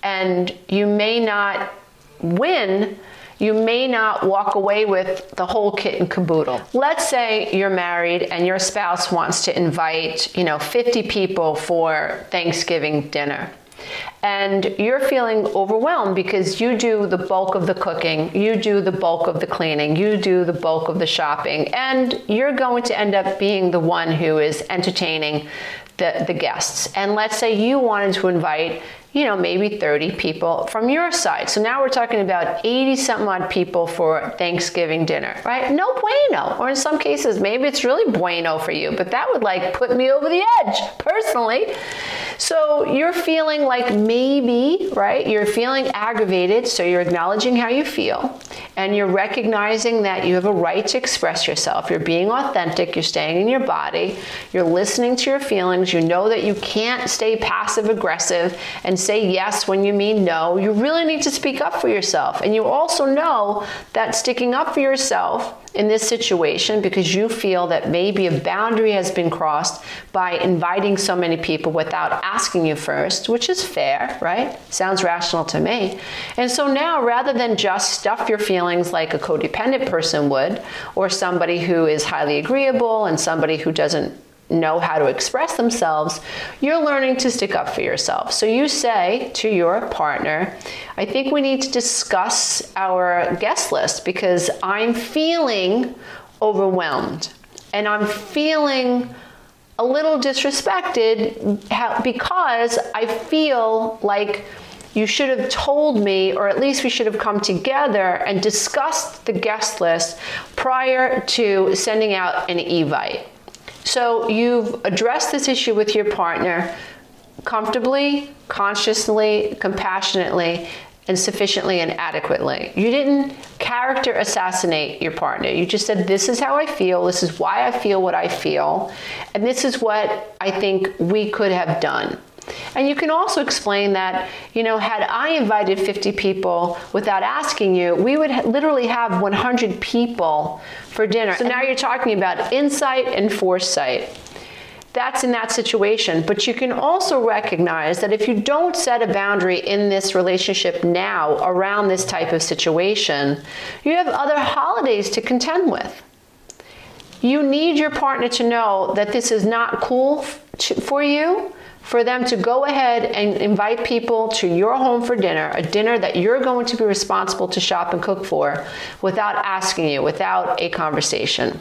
and you may not win you may not walk away with the whole kit and caboodle. Let's say you're married and your spouse wants to invite, you know, 50 people for Thanksgiving dinner and you're feeling overwhelmed because you do the bulk of the cooking, you do the bulk of the cleaning, you do the bulk of the shopping, and you're going to end up being the one who is entertaining the, the guests. And let's say you wanted to invite you know, maybe 30 people from your side. So now we're talking about 80 something odd people for Thanksgiving dinner, right? No bueno. Or in some cases, maybe it's really bueno for you, but that would like put me over the edge personally. So you're feeling like maybe, right? You're feeling aggravated, so you're acknowledging how you feel. and you're recognizing that you have a right to express yourself. You're being authentic, you're staying in your body, you're listening to your feelings, you know that you can't stay passive aggressive and say yes when you mean no. You really need to speak up for yourself. And you also know that sticking up for yourself in this situation because you feel that maybe a boundary has been crossed by inviting so many people without asking you first, which is fair, right? Sounds rational to me. And so now rather than just stuff your feelings like a codependent person would or somebody who is highly agreeable and somebody who doesn't know how to express themselves, you're learning to stick up for yourself. So you say to your partner, I think we need to discuss our guest list because I'm feeling overwhelmed and I'm feeling a little disrespected because I feel like you should have told me or at least we should have come together and discussed the guest list prior to sending out an evite. So you've addressed this issue with your partner comfortably, consciously, compassionately, and sufficiently and adequately. You didn't character assassinate your partner. You just said, This is how I feel. This is why I feel what I feel. And this is what I think we could have done. And you can also explain that, you know, had I invited 50 people without asking you, we would ha literally have 100 people for dinner. So now you're talking about insight and foresight. That's in that situation, but you can also recognize that if you don't set a boundary in this relationship now around this type of situation, you have other holidays to contend with. You need your partner to know that this is not cool for you for them to go ahead and invite people to your home for dinner, a dinner that you're going to be responsible to shop and cook for without asking you, without a conversation.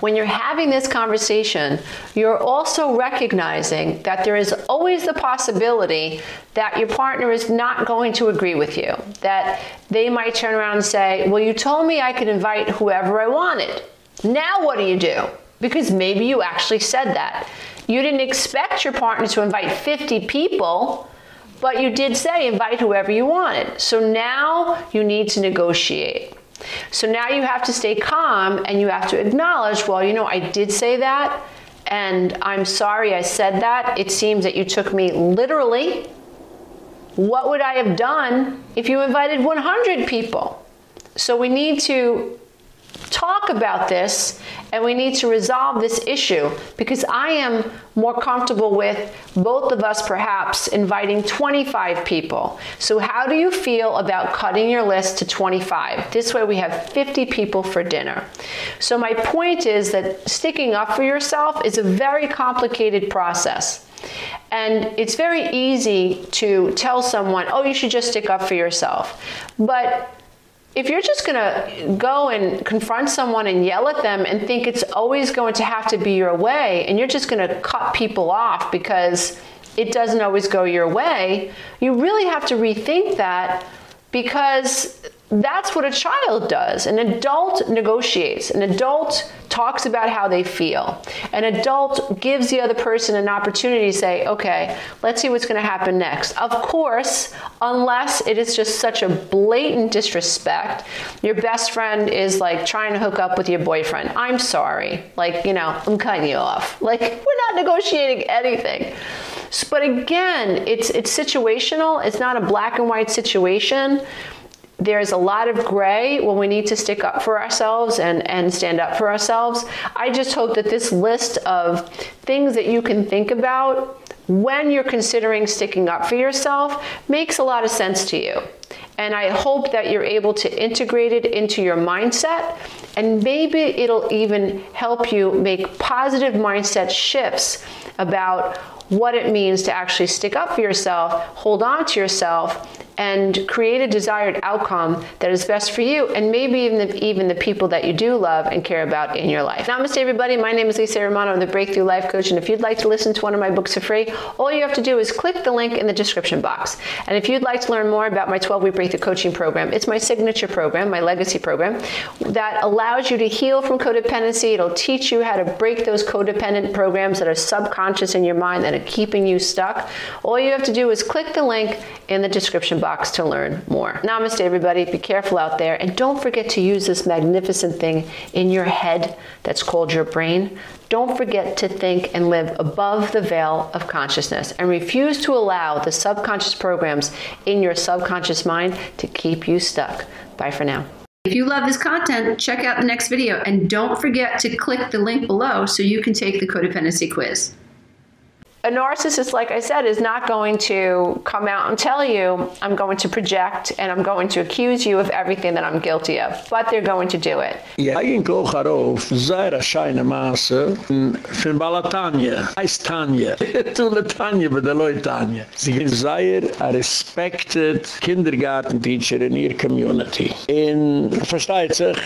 When you're having this conversation, you're also recognizing that there is always the possibility that your partner is not going to agree with you. That they might turn around and say, "Well, you told me I could invite whoever I wanted. Now what do you do?" Because maybe you actually said that. You didn't expect your partner to invite 50 people, but you did say invite whoever you wanted. So now you need to negotiate. So now you have to stay calm and you have to acknowledge, well, you know, I did say that and I'm sorry I said that. It seems that you took me literally. What would I have done if you invited 100 people? So we need to talk about this and we need to resolve this issue because I am more comfortable with both of us perhaps inviting 25 people. So how do you feel about cutting your list to 25? This way we have 50 people for dinner. So my point is that sticking up for yourself is a very complicated process. And it's very easy to tell someone, "Oh, you should just stick up for yourself." But if you're just going to go and confront someone and yell at them and think it's always going to have to be your way and you're just going to cut people off because it doesn't always go your way, you really have to rethink that because that's what a child does. An adult negotiates. An adult talks about how they feel. An adult gives the other person an opportunity to say, "Okay, let's see what's going to happen next." Of course, unless it is just such a blatant disrespect, your best friend is like trying to hook up with your boyfriend. I'm sorry. Like, you know, I'm cutting you off. Like, we're not negotiating anything. But again, it's it's situational. It's not a black and white situation there's a lot of gray when we need to stick up for ourselves and and stand up for ourselves. I just hope that this list of things that you can think about when you're considering sticking up for yourself makes a lot of sense to you. And I hope that you're able to integrate it into your mindset and maybe it'll even help you make positive mindset shifts about what it means to actually stick up for yourself, hold on to yourself, and create a desired outcome that is best for you and maybe even the, even the people that you do love and care about in your life. Namaste everybody. My name is Lisa Romano. I'm the Breakthrough Life Coach and if you'd like to listen to one of my books for free, all you have to do is click the link in the description box. And if you'd like to learn more about my 12-week Breakthrough Coaching program, it's my signature program, my legacy program that allows you to heal from codependency. It'll teach you how to break those codependent programs that are subconscious in your mind that are keeping you stuck. All you have to do is click the link in the description box box to learn more. Namaste, everybody. Be careful out there. And don't forget to use this magnificent thing in your head that's called your brain. Don't forget to think and live above the veil of consciousness and refuse to allow the subconscious programs in your subconscious mind to keep you stuck. Bye for now. If you love this content, check out the next video and don't forget to click the link below so you can take the codependency quiz a narcissist, like I said, is not going to come out and tell you, I'm going to project and I'm going to accuse you of everything that I'm guilty of. But they're going to do it. Ja, eigentlich auch auf sehr scheine Maße von Balatanya. Heißt Tanya. Tule Tanya, bei der Leute Tanya. Sie ist sehr a respected Kindergarten-Teacher in ihr Community. In, versteht sich,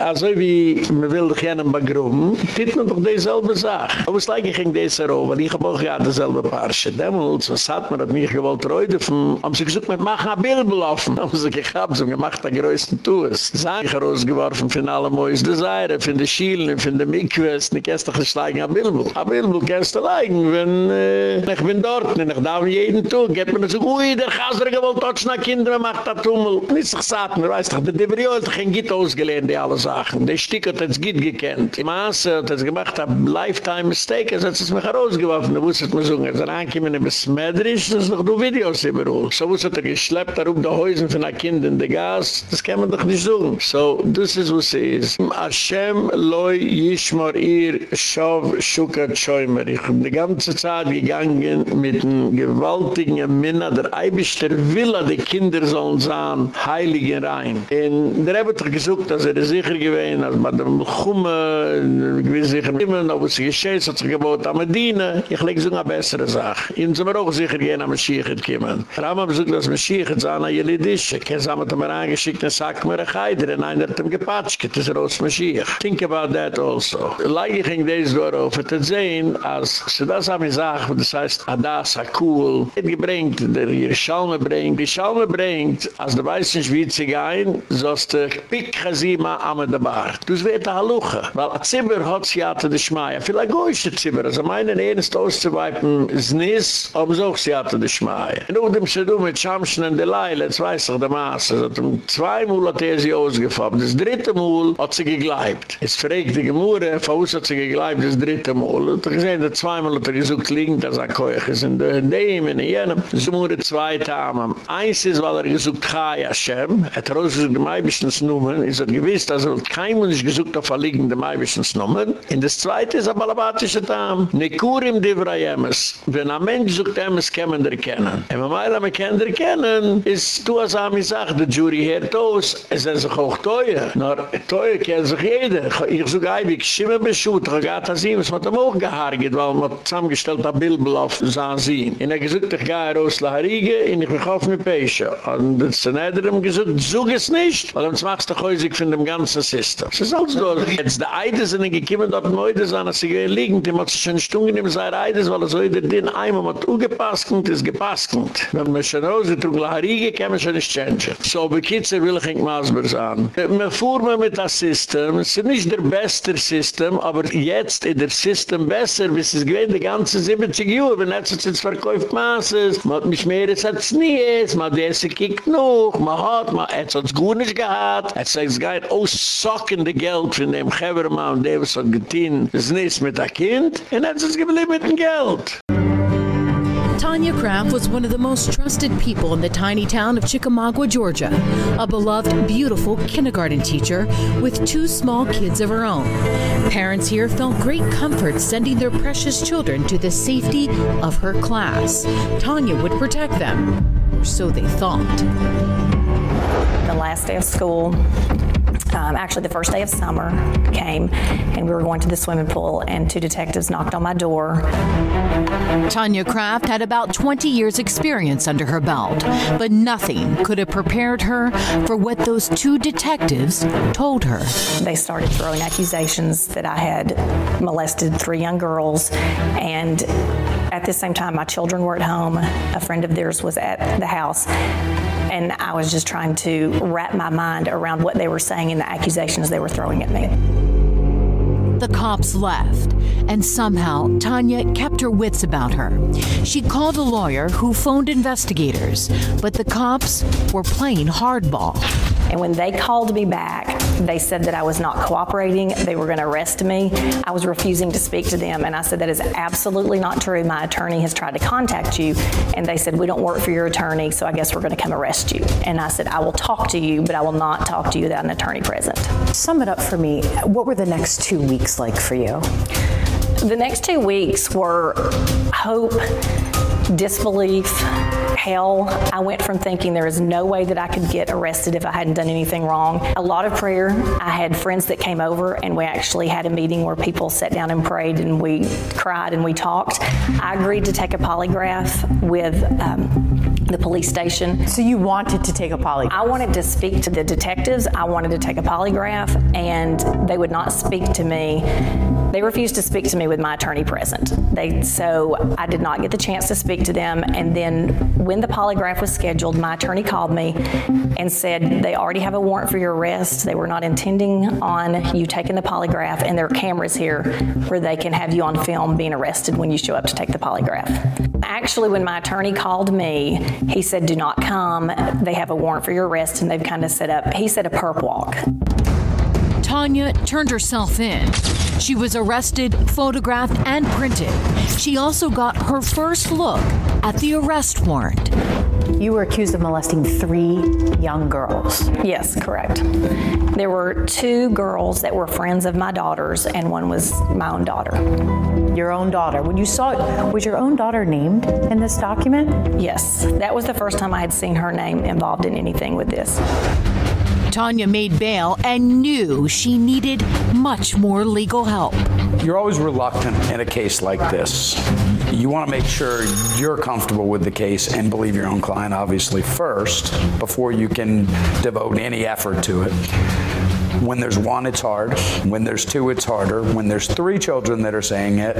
also wie man will doch jenen begruben, tit man doch dieselbe Sache. Aber es leike ging das herum, weil ich hab auch ja dezelfde paarsje. Demmels, was hat man dat niet gewollt reude van... Haben sie gesucht met machen a Bibel offen. Haben sie gehabt, so gemacht a größten Tues. Sein ich rausgeworfen von alle Mois de Seire, von de Schielen, von de Mikwes, ne kannst doch geschlagen a Bibel. A Bibel kannst du leigen, wenn äh, ich bin dort, und ich darf jeden Tag, geht man so, ui, der Chaser gewollt tatsch na Kinder, macht dat Tummel. Nicht sich satt, man weiß doch, der Dibrio hat kein Gitt ausgelehnt, die alle Sachen. Der Stick hat das Gitt gekannt. Die Maße hat das gemacht, a lifetime mistake, es hat es mich rausgeworfen, da wusste man sagen, als er ankommen in Besmeidrisch, das ist doch nur Videos überall. So was hat er geschleppt, er um die Häusen von der Kind in der Gas, das kann man doch nicht sagen. So, das ist was sie ist. Hashem loi yishmar ir shav shukat shoymer. Ich bin die ganze Zeit gegangen mit einem gewaltigen Minna, der Eibisch der Wille, die Kinder sollen sein, heilig in rein. Und der Rebbe hat gesagt, dass er sicher gewesen, als man dem Chumme, gewiss sicher immer, ob es geschehen, hat sich gebaut am Medina. Ich lege so eine bessere Sache. Ihnen sind wir auch sicher gehen am Mashiach kommen. Rama besucht das Mashiach, es an Jelidische. Kein Samen hat mir angeschickt und sagt mir, ich heide, und einer hat ihm gepatscht, das ist raus Mashiach. Think about that also. Leider ging das door auf, zu sehen, als sie das haben gesagt, das heißt, Adas, Akul, hat gebringt, der ihr Schalme bringt, die Schalme bringt, als der weiß nicht, wie sie gehen, so ist der Pik Chazima am der Bar. Das wird eine Haluche. Weil ein Zimmer hat sie hatte die Schmai. Vielleicht go ich Zimmer, also meine Ernst auszuweiten, ist nis, aber so sie hatte die Schmai. Und auch dem Schadu mit Schamschen und Delilah, jetzt weiß ich der Maße, so dem zweimal hat er sie ausgefahren. Das dritte Mal hat sie gegleibt. Es fragt die Gemurre, von uns hat sie gegleibt, das dritte Mal. Und ich er sehe, der zweimal hat er gesucht, liegend als ein Keuch ist in dem, in jenem. Das ist nur zwei Tage. Eins ist, weil er gesucht, Chai Hashem, hat er ausgesucht, die Maibischens Nummern, ist er gewiss, dass er kein Mensch gesucht auf der liegende Maibischens Nummern. Und das zweite ist, aber Balabatische Tam, Nekurim Divrayemes. Wenn ein Mensch sucht, Emes kann man erkennen. Wenn man man kann erkennen, ist du als Ami sagt, der Jury hört aus, es ist sich auch teuer. Nur teuer kennt sich jeder. Ich suche ich schimme beschut, ich gehe das ihm, es hat ihm auch gehargert, weil man zusammengestellt hat Bilbel auf sein Sinn. Und er gesagt, ich gehe raus nach Riege, und ich bekaufe mir Pesche. Und das ist ein Ederem gesagt, such es nicht, weil sonst machst du häusig von dem ganzen System. Es ist alles so. Jetzt der Eide sind gekommen, dort Leute sind, als sie liegen, die muss sich schon stungen in seiner Eides, weil er so jeder den einmal mit ugepaskend ist gepaskend. Wenn man schon rausgetrunken hat, Riege kann man schon nicht changen. So, bei Kitzer will ich nicht maßbar sagen. Wir fuhren mit das System, es ist nicht der beste System, aber jetzt ist der System besser, bis es gewähnt die ganze 70 Jahre, wenn jetzt es verkauft Maßes, man hat mich mehr als es nie ist, man hat es gekickt noch, man hat, man hat es gut nicht gehabt, es ist gar nicht aussockende Geld von dem Gebermann, der was hat getan, das ist nichts mit der Kind, und jetzt ist es geblieben mit dem Geld. Tanya Craft was one of the most trusted people in the tiny town of Chickamauga, Georgia, a beloved, beautiful kindergarten teacher with two small kids of her own. Parents here felt great comfort sending their precious children to the safety of her class. Tanya would protect them, or so they thought. The last day of school, um, actually the first day of summer came and we were going to the swimming pool and two detectives knocked on my door. Tanya Craft had about 20 years experience under her belt, but nothing could have prepared her for what those two detectives told her. They started throwing accusations that I had molested three young girls and at the same time my children were at home. A friend of theirs was at the house and I was just trying to wrap my mind around what they were saying and the accusations they were throwing at me. the cops left, and somehow Tanya kept her wits about her. She called a lawyer who phoned investigators, but the cops were playing hardball. And when they called me back, they said that I was not cooperating. They were going to arrest me. I was refusing to speak to them. And I said, That is absolutely not true. My attorney has tried to contact you. And they said, We don't work for your attorney, so I guess we're going to come arrest you. And I said, I will talk to you, but I will not talk to you without an attorney present. Sum it up for me. What were the next two weeks like for you? The next two weeks were hope, disbelief, hell. I went from thinking there is no way that I could get arrested if I hadn't done anything wrong. A lot of prayer. I had friends that came over and we actually had a meeting where people sat down and prayed and we cried and we talked. I agreed to take a polygraph with um, the police station. So you wanted to take a polygraph? I wanted to speak to the detectives. I wanted to take a polygraph and they would not speak to me. They refused to speak to me with my attorney present. They so I did not get the chance to speak to them and then when the polygraph was scheduled, my attorney called me and said they already have a warrant for your arrest. They were not intending on you taking the polygraph and there are cameras here where they can have you on film being arrested when you show up to take the polygraph. Actually, when my attorney called me, he said do not come. They have a warrant for your arrest and they've kind of set up he said a perp walk. Tanya turned herself in. She was arrested, photographed, and printed. She also got her first look at the arrest warrant. You were accused of molesting three young girls. Yes, correct. There were two girls that were friends of my daughters, and one was my own daughter. Your own daughter. When you saw it, was your own daughter named in this document? Yes. That was the first time I had seen her name involved in anything with this. Tanya made bail and knew she needed much more legal help. You're always reluctant in a case like this. You want to make sure you're comfortable with the case and believe your own client obviously first before you can devote any effort to it. When there's one, it's hard. When there's two, it's harder. When there's three children that are saying it,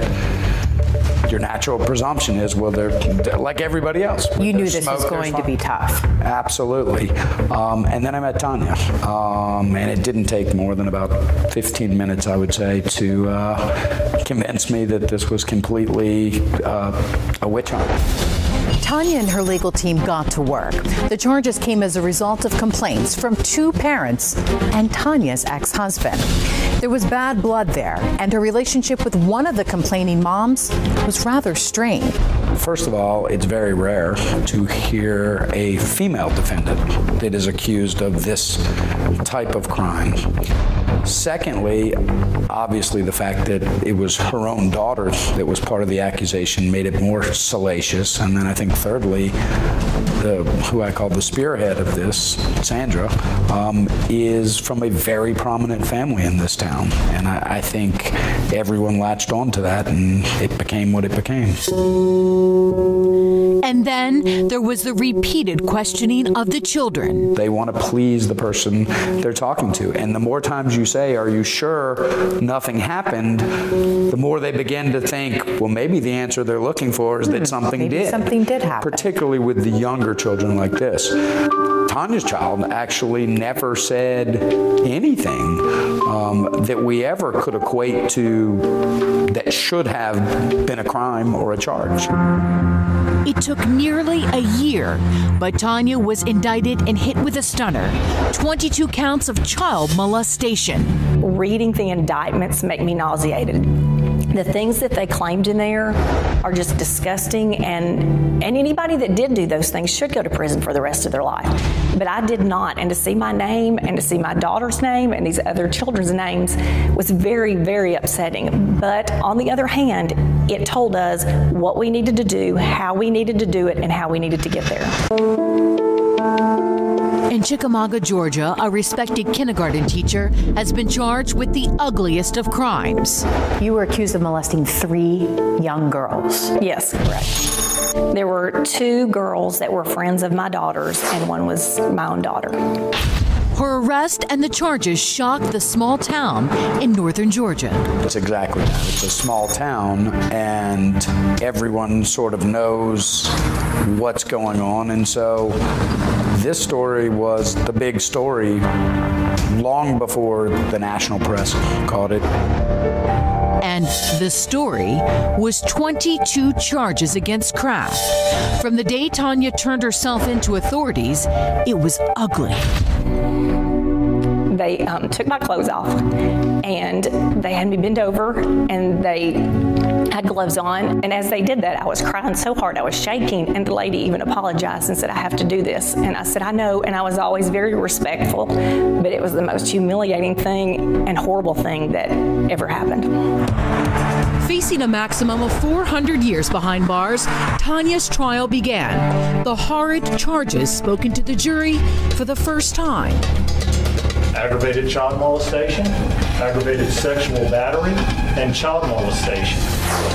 your natural presumption is well they're, like everybody else. You knew this smoke, was going to be tough. Absolutely. Um, and then I met Tanya. Um, and it didn't take more than about 15 minutes I would say to uh, convince me that this was completely uh, a witch hunt. Tanya and her legal team got to work. The charges came as a result of complaints from two parents and Tanya's ex-husband. There was bad blood there, and her relationship with one of the complaining moms was rather strained. First of all, it's very rare to hear a female defendant that is accused of this type of crime. Secondly, obviously the fact that it was her own daughters that was part of the accusation made it more salacious. And then I think thirdly, the who I call the spearhead of this, Sandra, um, is from a very prominent family in this town. And I, I think everyone latched on to that and it became what it became. And then there was the repeated questioning of the children. They want to please the person they're talking to. And the more times you say, "Are you sure nothing happened?" the more they begin to think, "Well, maybe the answer they're looking for is hmm, that something maybe did." Something did happen. Particularly with the younger children like this. Tanya's child actually never said anything um, that we ever could equate to that should have been a crime or a charge. It took nearly a year, but Tanya was indicted and hit with a stunner 22 counts of child molestation. Reading the indictments make me nauseated the things that they claimed in there are just disgusting and and anybody that did do those things should go to prison for the rest of their life. But I did not and to see my name and to see my daughter's name and these other children's names was very very upsetting. But on the other hand it told us what we needed to do how we needed to do it and how we needed to get there in Chickamauga, Georgia, a respected kindergarten teacher has been charged with the ugliest of crimes. You were accused of molesting three young girls. Yes, correct. There were two girls that were friends of my daughters and one was my own daughter. Her arrest and the charges shocked the small town in northern Georgia. It's exactly that. It's a small town and everyone sort of knows what's going on and so this story was the big story long before the national press caught it. And the story was 22 charges against Craft. From the day Tanya turned herself into authorities, it was ugly. They um, took my clothes off and they had me bend over and they had gloves on. And as they did that, I was crying so hard, I was shaking. And the lady even apologized and said, I have to do this. And I said, I know. And I was always very respectful, but it was the most humiliating thing and horrible thing that ever happened. Facing a maximum of 400 years behind bars, Tanya's trial began. The horrid charges spoken to the jury for the first time aggravated child molestation, aggravated sexual battery, and child molestation.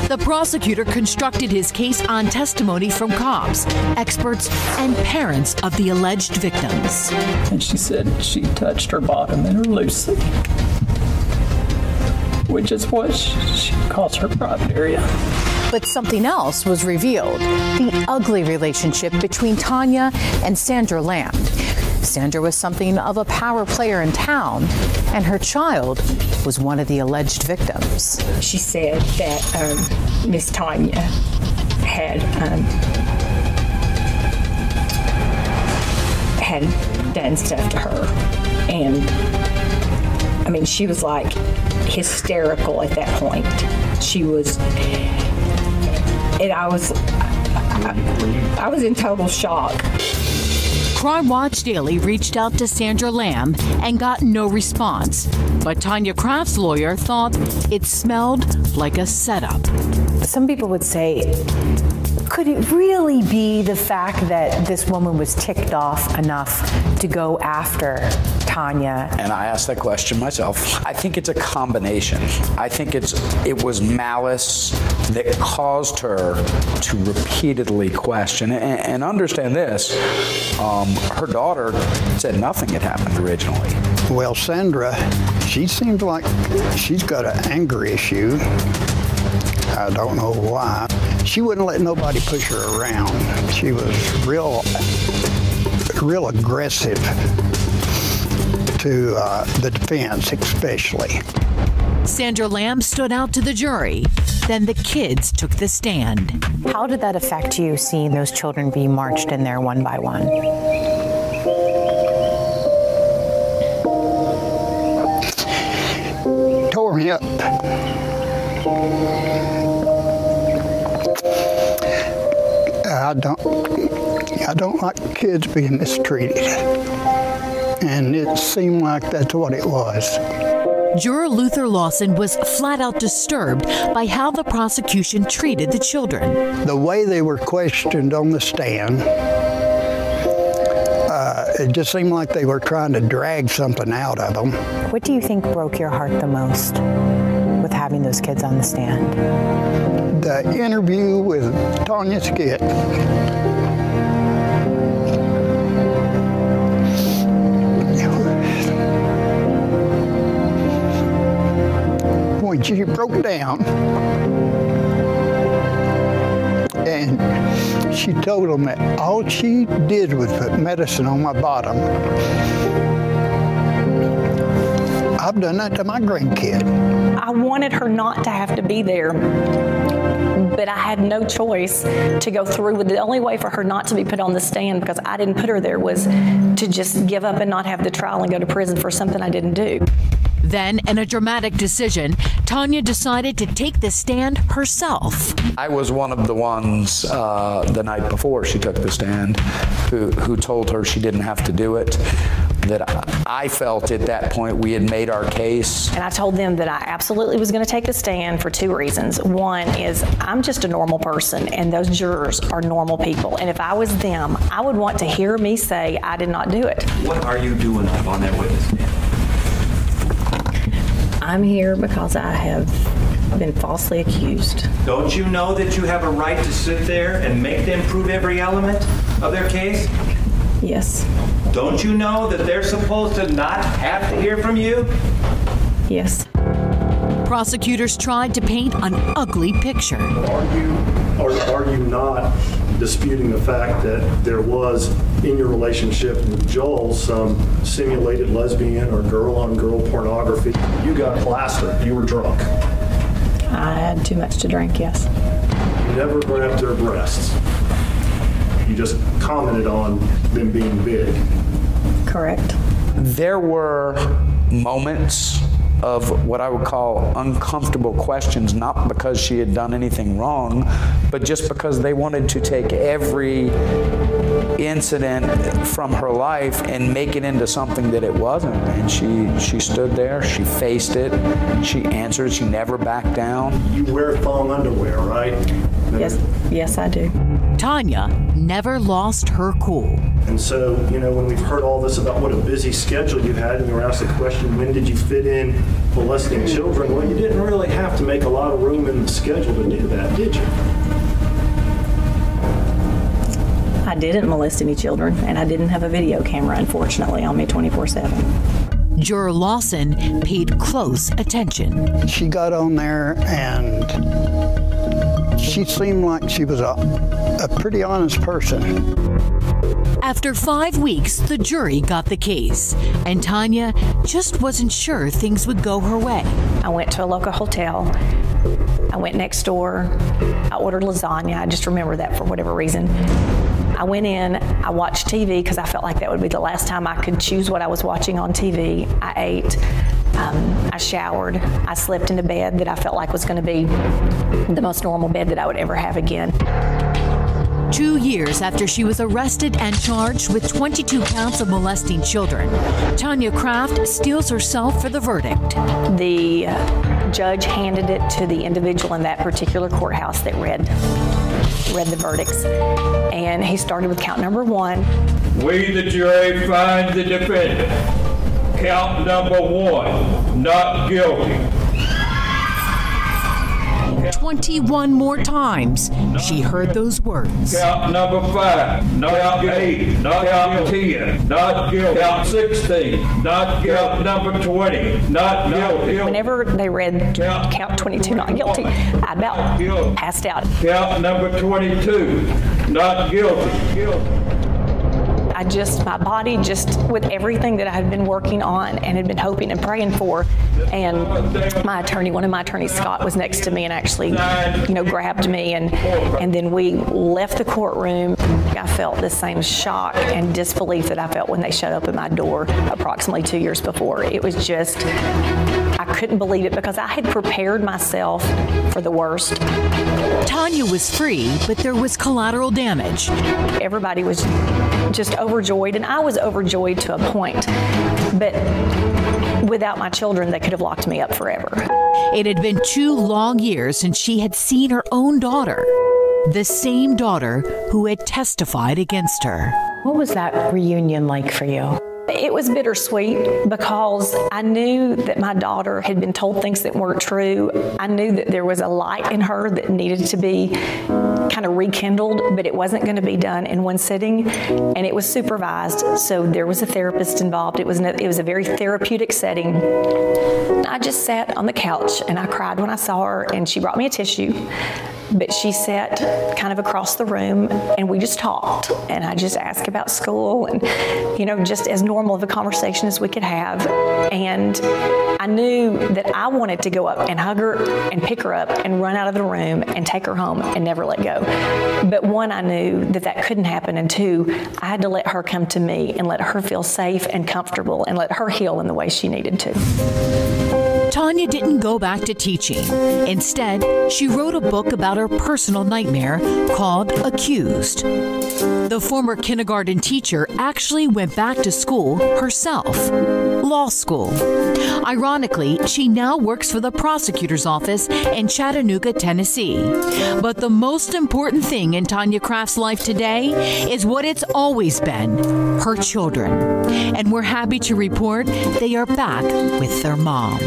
The prosecutor constructed his case on testimony from cops, experts, and parents of the alleged victims. And she said she touched her bottom and her Lucy, which is what she calls her private area. But something else was revealed the ugly relationship between Tanya and Sandra Lamb. Sandra was something of a power player in town, and her child was one of the alleged victims. She said that um, Miss Tanya had um, had done stuff to her, and I mean, she was like hysterical at that point. She was, and I was, I, I was in total shock. Crime Watch Daily reached out to Sandra Lamb and got no response. But Tanya Craft's lawyer thought it smelled like a setup. Some people would say could it really be the fact that this woman was ticked off enough to go after Tanya? And I asked that question myself. I think it's a combination. I think it's it was malice that caused her to repeatedly question and, and understand this. Um, her daughter said nothing had happened originally. Well, Sandra, she seems like she's got an anger issue. I don't know why. She wouldn't let nobody push her around. She was real, real aggressive to uh, the defense, especially. Sandra Lamb stood out to the jury. Then the kids took the stand. How did that affect you seeing those children be marched in there one by one? Tore me up. I don't I don't like kids being mistreated. And it seemed like that's what it was. Juror Luther Lawson was flat out disturbed by how the prosecution treated the children. The way they were questioned on the stand, uh, it just seemed like they were trying to drag something out of them. What do you think broke your heart the most with having those kids on the stand? The interview with Tanya Skit. She broke down and she told them that all she did was put medicine on my bottom. I've done that to my grandkid. I wanted her not to have to be there but I had no choice to go through with. The only way for her not to be put on the stand because I didn't put her there was to just give up and not have the trial and go to prison for something I didn't do. Then, in a dramatic decision, Tanya decided to take the stand herself. I was one of the ones uh, the night before she took the stand who, who told her she didn't have to do it that I felt at that point we had made our case. And I told them that I absolutely was going to take the stand for two reasons. One is I'm just a normal person and those jurors are normal people. And if I was them, I would want to hear me say I did not do it. What are you doing up on that witness stand? I'm here because I have been falsely accused. Don't you know that you have a right to sit there and make them prove every element of their case? Yes. Don't you know that they're supposed to not have to hear from you? Yes. Prosecutors tried to paint an ugly picture. Are you or are you not disputing the fact that there was in your relationship with Joel some simulated lesbian or girl on girl pornography? You got plastered. You were drunk. I had too much to drink, yes. You never grabbed their breasts. You just commented on them being big. Correct. There were moments of what I would call uncomfortable questions, not because she had done anything wrong, but just because they wanted to take every incident from her life and make it into something that it wasn't. And she she stood there, she faced it, she answered, she never backed down. You wear thong underwear, right? Yes, yes, I do. Tanya never lost her cool. And so, you know, when we've heard all this about what a busy schedule you had, and you were asked the question, when did you fit in molesting children? Well, you didn't really have to make a lot of room in the schedule to do that, did you? I didn't molest any children, and I didn't have a video camera, unfortunately, on me 24 7. Juror Lawson paid close attention. She got on there and she seemed like she was a, a pretty honest person. After five weeks, the jury got the case, and Tanya just wasn't sure things would go her way. I went to a local hotel. I went next door. I ordered lasagna. I just remember that for whatever reason. I went in, I watched TV because I felt like that would be the last time I could choose what I was watching on TV. I ate, um, I showered, I slept in a bed that I felt like was going to be the most normal bed that I would ever have again. Two years after she was arrested and charged with 22 counts of molesting children, Tanya Craft steels herself for the verdict. The uh, judge handed it to the individual in that particular courthouse that read read the verdicts. And he started with count number 1. We the jury find the defendant count number 1 not guilty 21 more times she heard those words. Count number five, not count eight, not count ten, not guilty. Count 16, not guilty. Count number 20, not guilty. Whenever they read count 22 not guilty, I about passed out. Count number 22, not guilty. Guilty. I just, my body just, with everything that I had been working on and had been hoping and praying for, and my attorney, one of my attorneys, Scott, was next to me and actually, you know, grabbed me, and and then we left the courtroom. I felt the same shock and disbelief that I felt when they showed up at my door approximately two years before. It was just, I couldn't believe it because I had prepared myself for the worst. Tanya was free, but there was collateral damage. Everybody was just overjoyed and I was overjoyed to a point. But without my children, they could have locked me up forever. It had been two long years since she had seen her own daughter, the same daughter who had testified against her. What was that reunion like for you? It was bittersweet because I knew that my daughter had been told things that weren't true. I knew that there was a light in her that needed to be kind of rekindled, but it wasn't going to be done in one sitting and it was supervised. So there was a therapist involved. It was a, it was a very therapeutic setting. I just sat on the couch and I cried when I saw her and she brought me a tissue but she sat kind of across the room and we just talked. And I just asked about school and you know just as normal of a conversation as we could have. And I knew that I wanted to go up and hug her and pick her up and run out of the room and take her home and never let go. But one I knew that that couldn't happen. And two I had to let her come to me and let her feel safe and comfortable and let her heal in the way she needed to Tanya didn't go back to teaching. Instead, she wrote a book about her personal nightmare called Accused. The former kindergarten teacher actually went back to school herself, law school. Ironically, she now works for the prosecutor's office in Chattanooga, Tennessee. But the most important thing in Tanya Craft's life today is what it's always been her children. And we're happy to report they are back with their mom.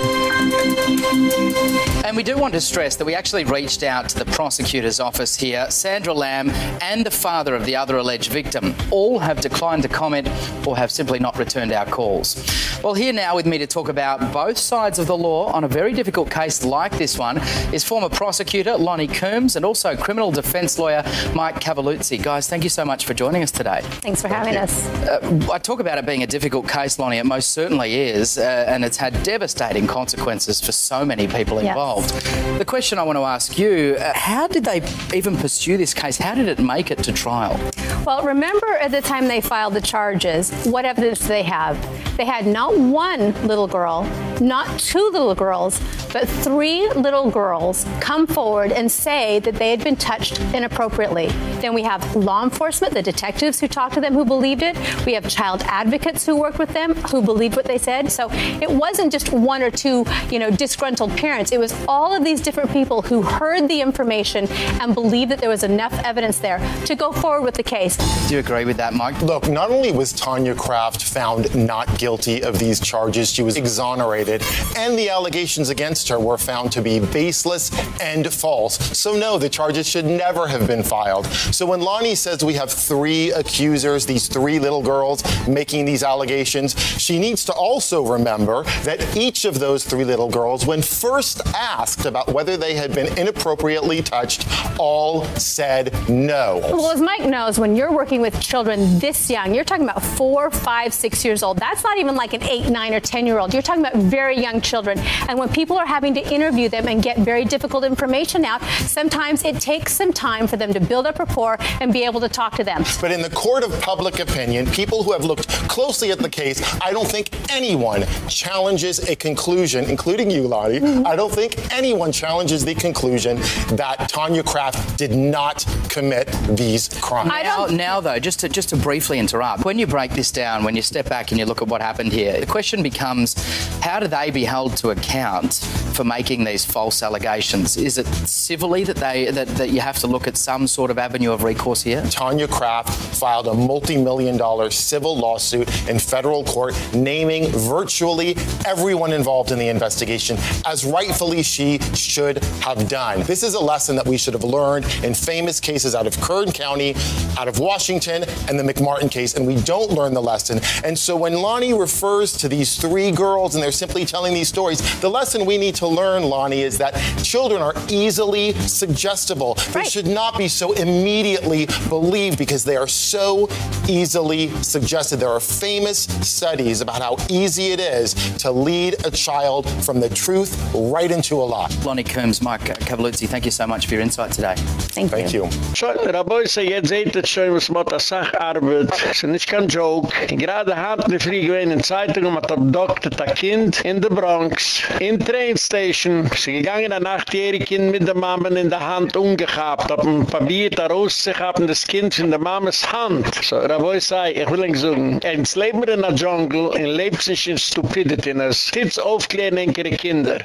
Thank you. And we do want to stress that we actually reached out to the prosecutor's office here, Sandra Lamb, and the father of the other alleged victim. All have declined to comment or have simply not returned our calls. Well, here now with me to talk about both sides of the law on a very difficult case like this one is former prosecutor Loni Coombs and also criminal defense lawyer Mike Cavalluzzi. Guys, thank you so much for joining us today. Thanks for having us. Uh, I talk about it being a difficult case, Loni. It most certainly is, uh, and it's had devastating consequences for so many people involved. Involved. The question I want to ask you, uh, how did they even pursue this case? How did it make it to trial? Well, remember at the time they filed the charges, what evidence do they have? They had not one little girl, not two little girls, but three little girls come forward and say that they had been touched inappropriately. Then we have law enforcement, the detectives who talked to them who believed it. We have child advocates who worked with them who believed what they said. So it wasn't just one or two, you know, disgruntled parents. It was all of these different people who heard the information and believed that there was enough evidence there to go forward with the case. Do you agree with that, Mike? Look, not only was Tanya Craft found not guilty of these charges, she was exonerated, and the allegations against her were found to be baseless and false. So no, the charges should never have been filed. So when Loni says we have three accusers, these three little girls making these allegations, she needs to also remember that each of those three little girls when first asked about whether they had been inappropriately touched, all said no. Well, as Mike knows, when you're working with children this young, you're talking about four, five, six years old. That's not even like an eight, nine, or 10 year old. You're talking about very young children. And when people are having to interview them and get very difficult information out, sometimes it takes some time for them to build up rapport and be able to talk to them. But in the court of public opinion, people who have looked closely at the case, I don't think anyone challenges a conclusion, including you, Loni. Mm-hmm. I don't think anyone challenges the conclusion that Tanya Craft did not commit these crimes. Now, now though, just to just to briefly interrupt, when you break this down, when you step back and you look at what happened here, the question becomes how do they be held to account for making these false allegations? Is it civilly that they that, that you have to look at some sort of avenue of recourse here? Tanya Craft filed a multi-million dollar civil lawsuit in federal court naming virtually everyone involved in the investigation as rightfully she should have done. This is a lesson that we should have learned in famous cases out of Kern County, out of Washington, and the McMartin case and we don't learn the lesson. And so when Loni refers to these three girls and they're simply telling these stories, the lesson we need to learn, Loni, is that children are easily suggestible. They should not be so immediately believed because they are so easily suggested. There are famous studies about how easy it is to lead a child from the truth right into a lie. Lonnie Coombs, Mike Cavaluzzi, thank you so much for your insight today. Thank, Thank you. Schon, Raboi sei, jetzt seht ihr schon, was mit der Sacharbeit. Es ist nicht kein Joke. Gerade hat die Früh gewesen in Zeitungen, mit abdoktet ein Kind in der Bronx, in Train Station. Sie gegangen, ein achtjähriges Kind mit der Mama in der Hand umgehabt, hat ein Papier da rausgehabt, das Kind in der Mamas Hand. So, Raboi sei, ich will nicht sagen, ins Leben in der Dschungel, in sich in Stupidity, in es Tits aufklären, enkere Kinder.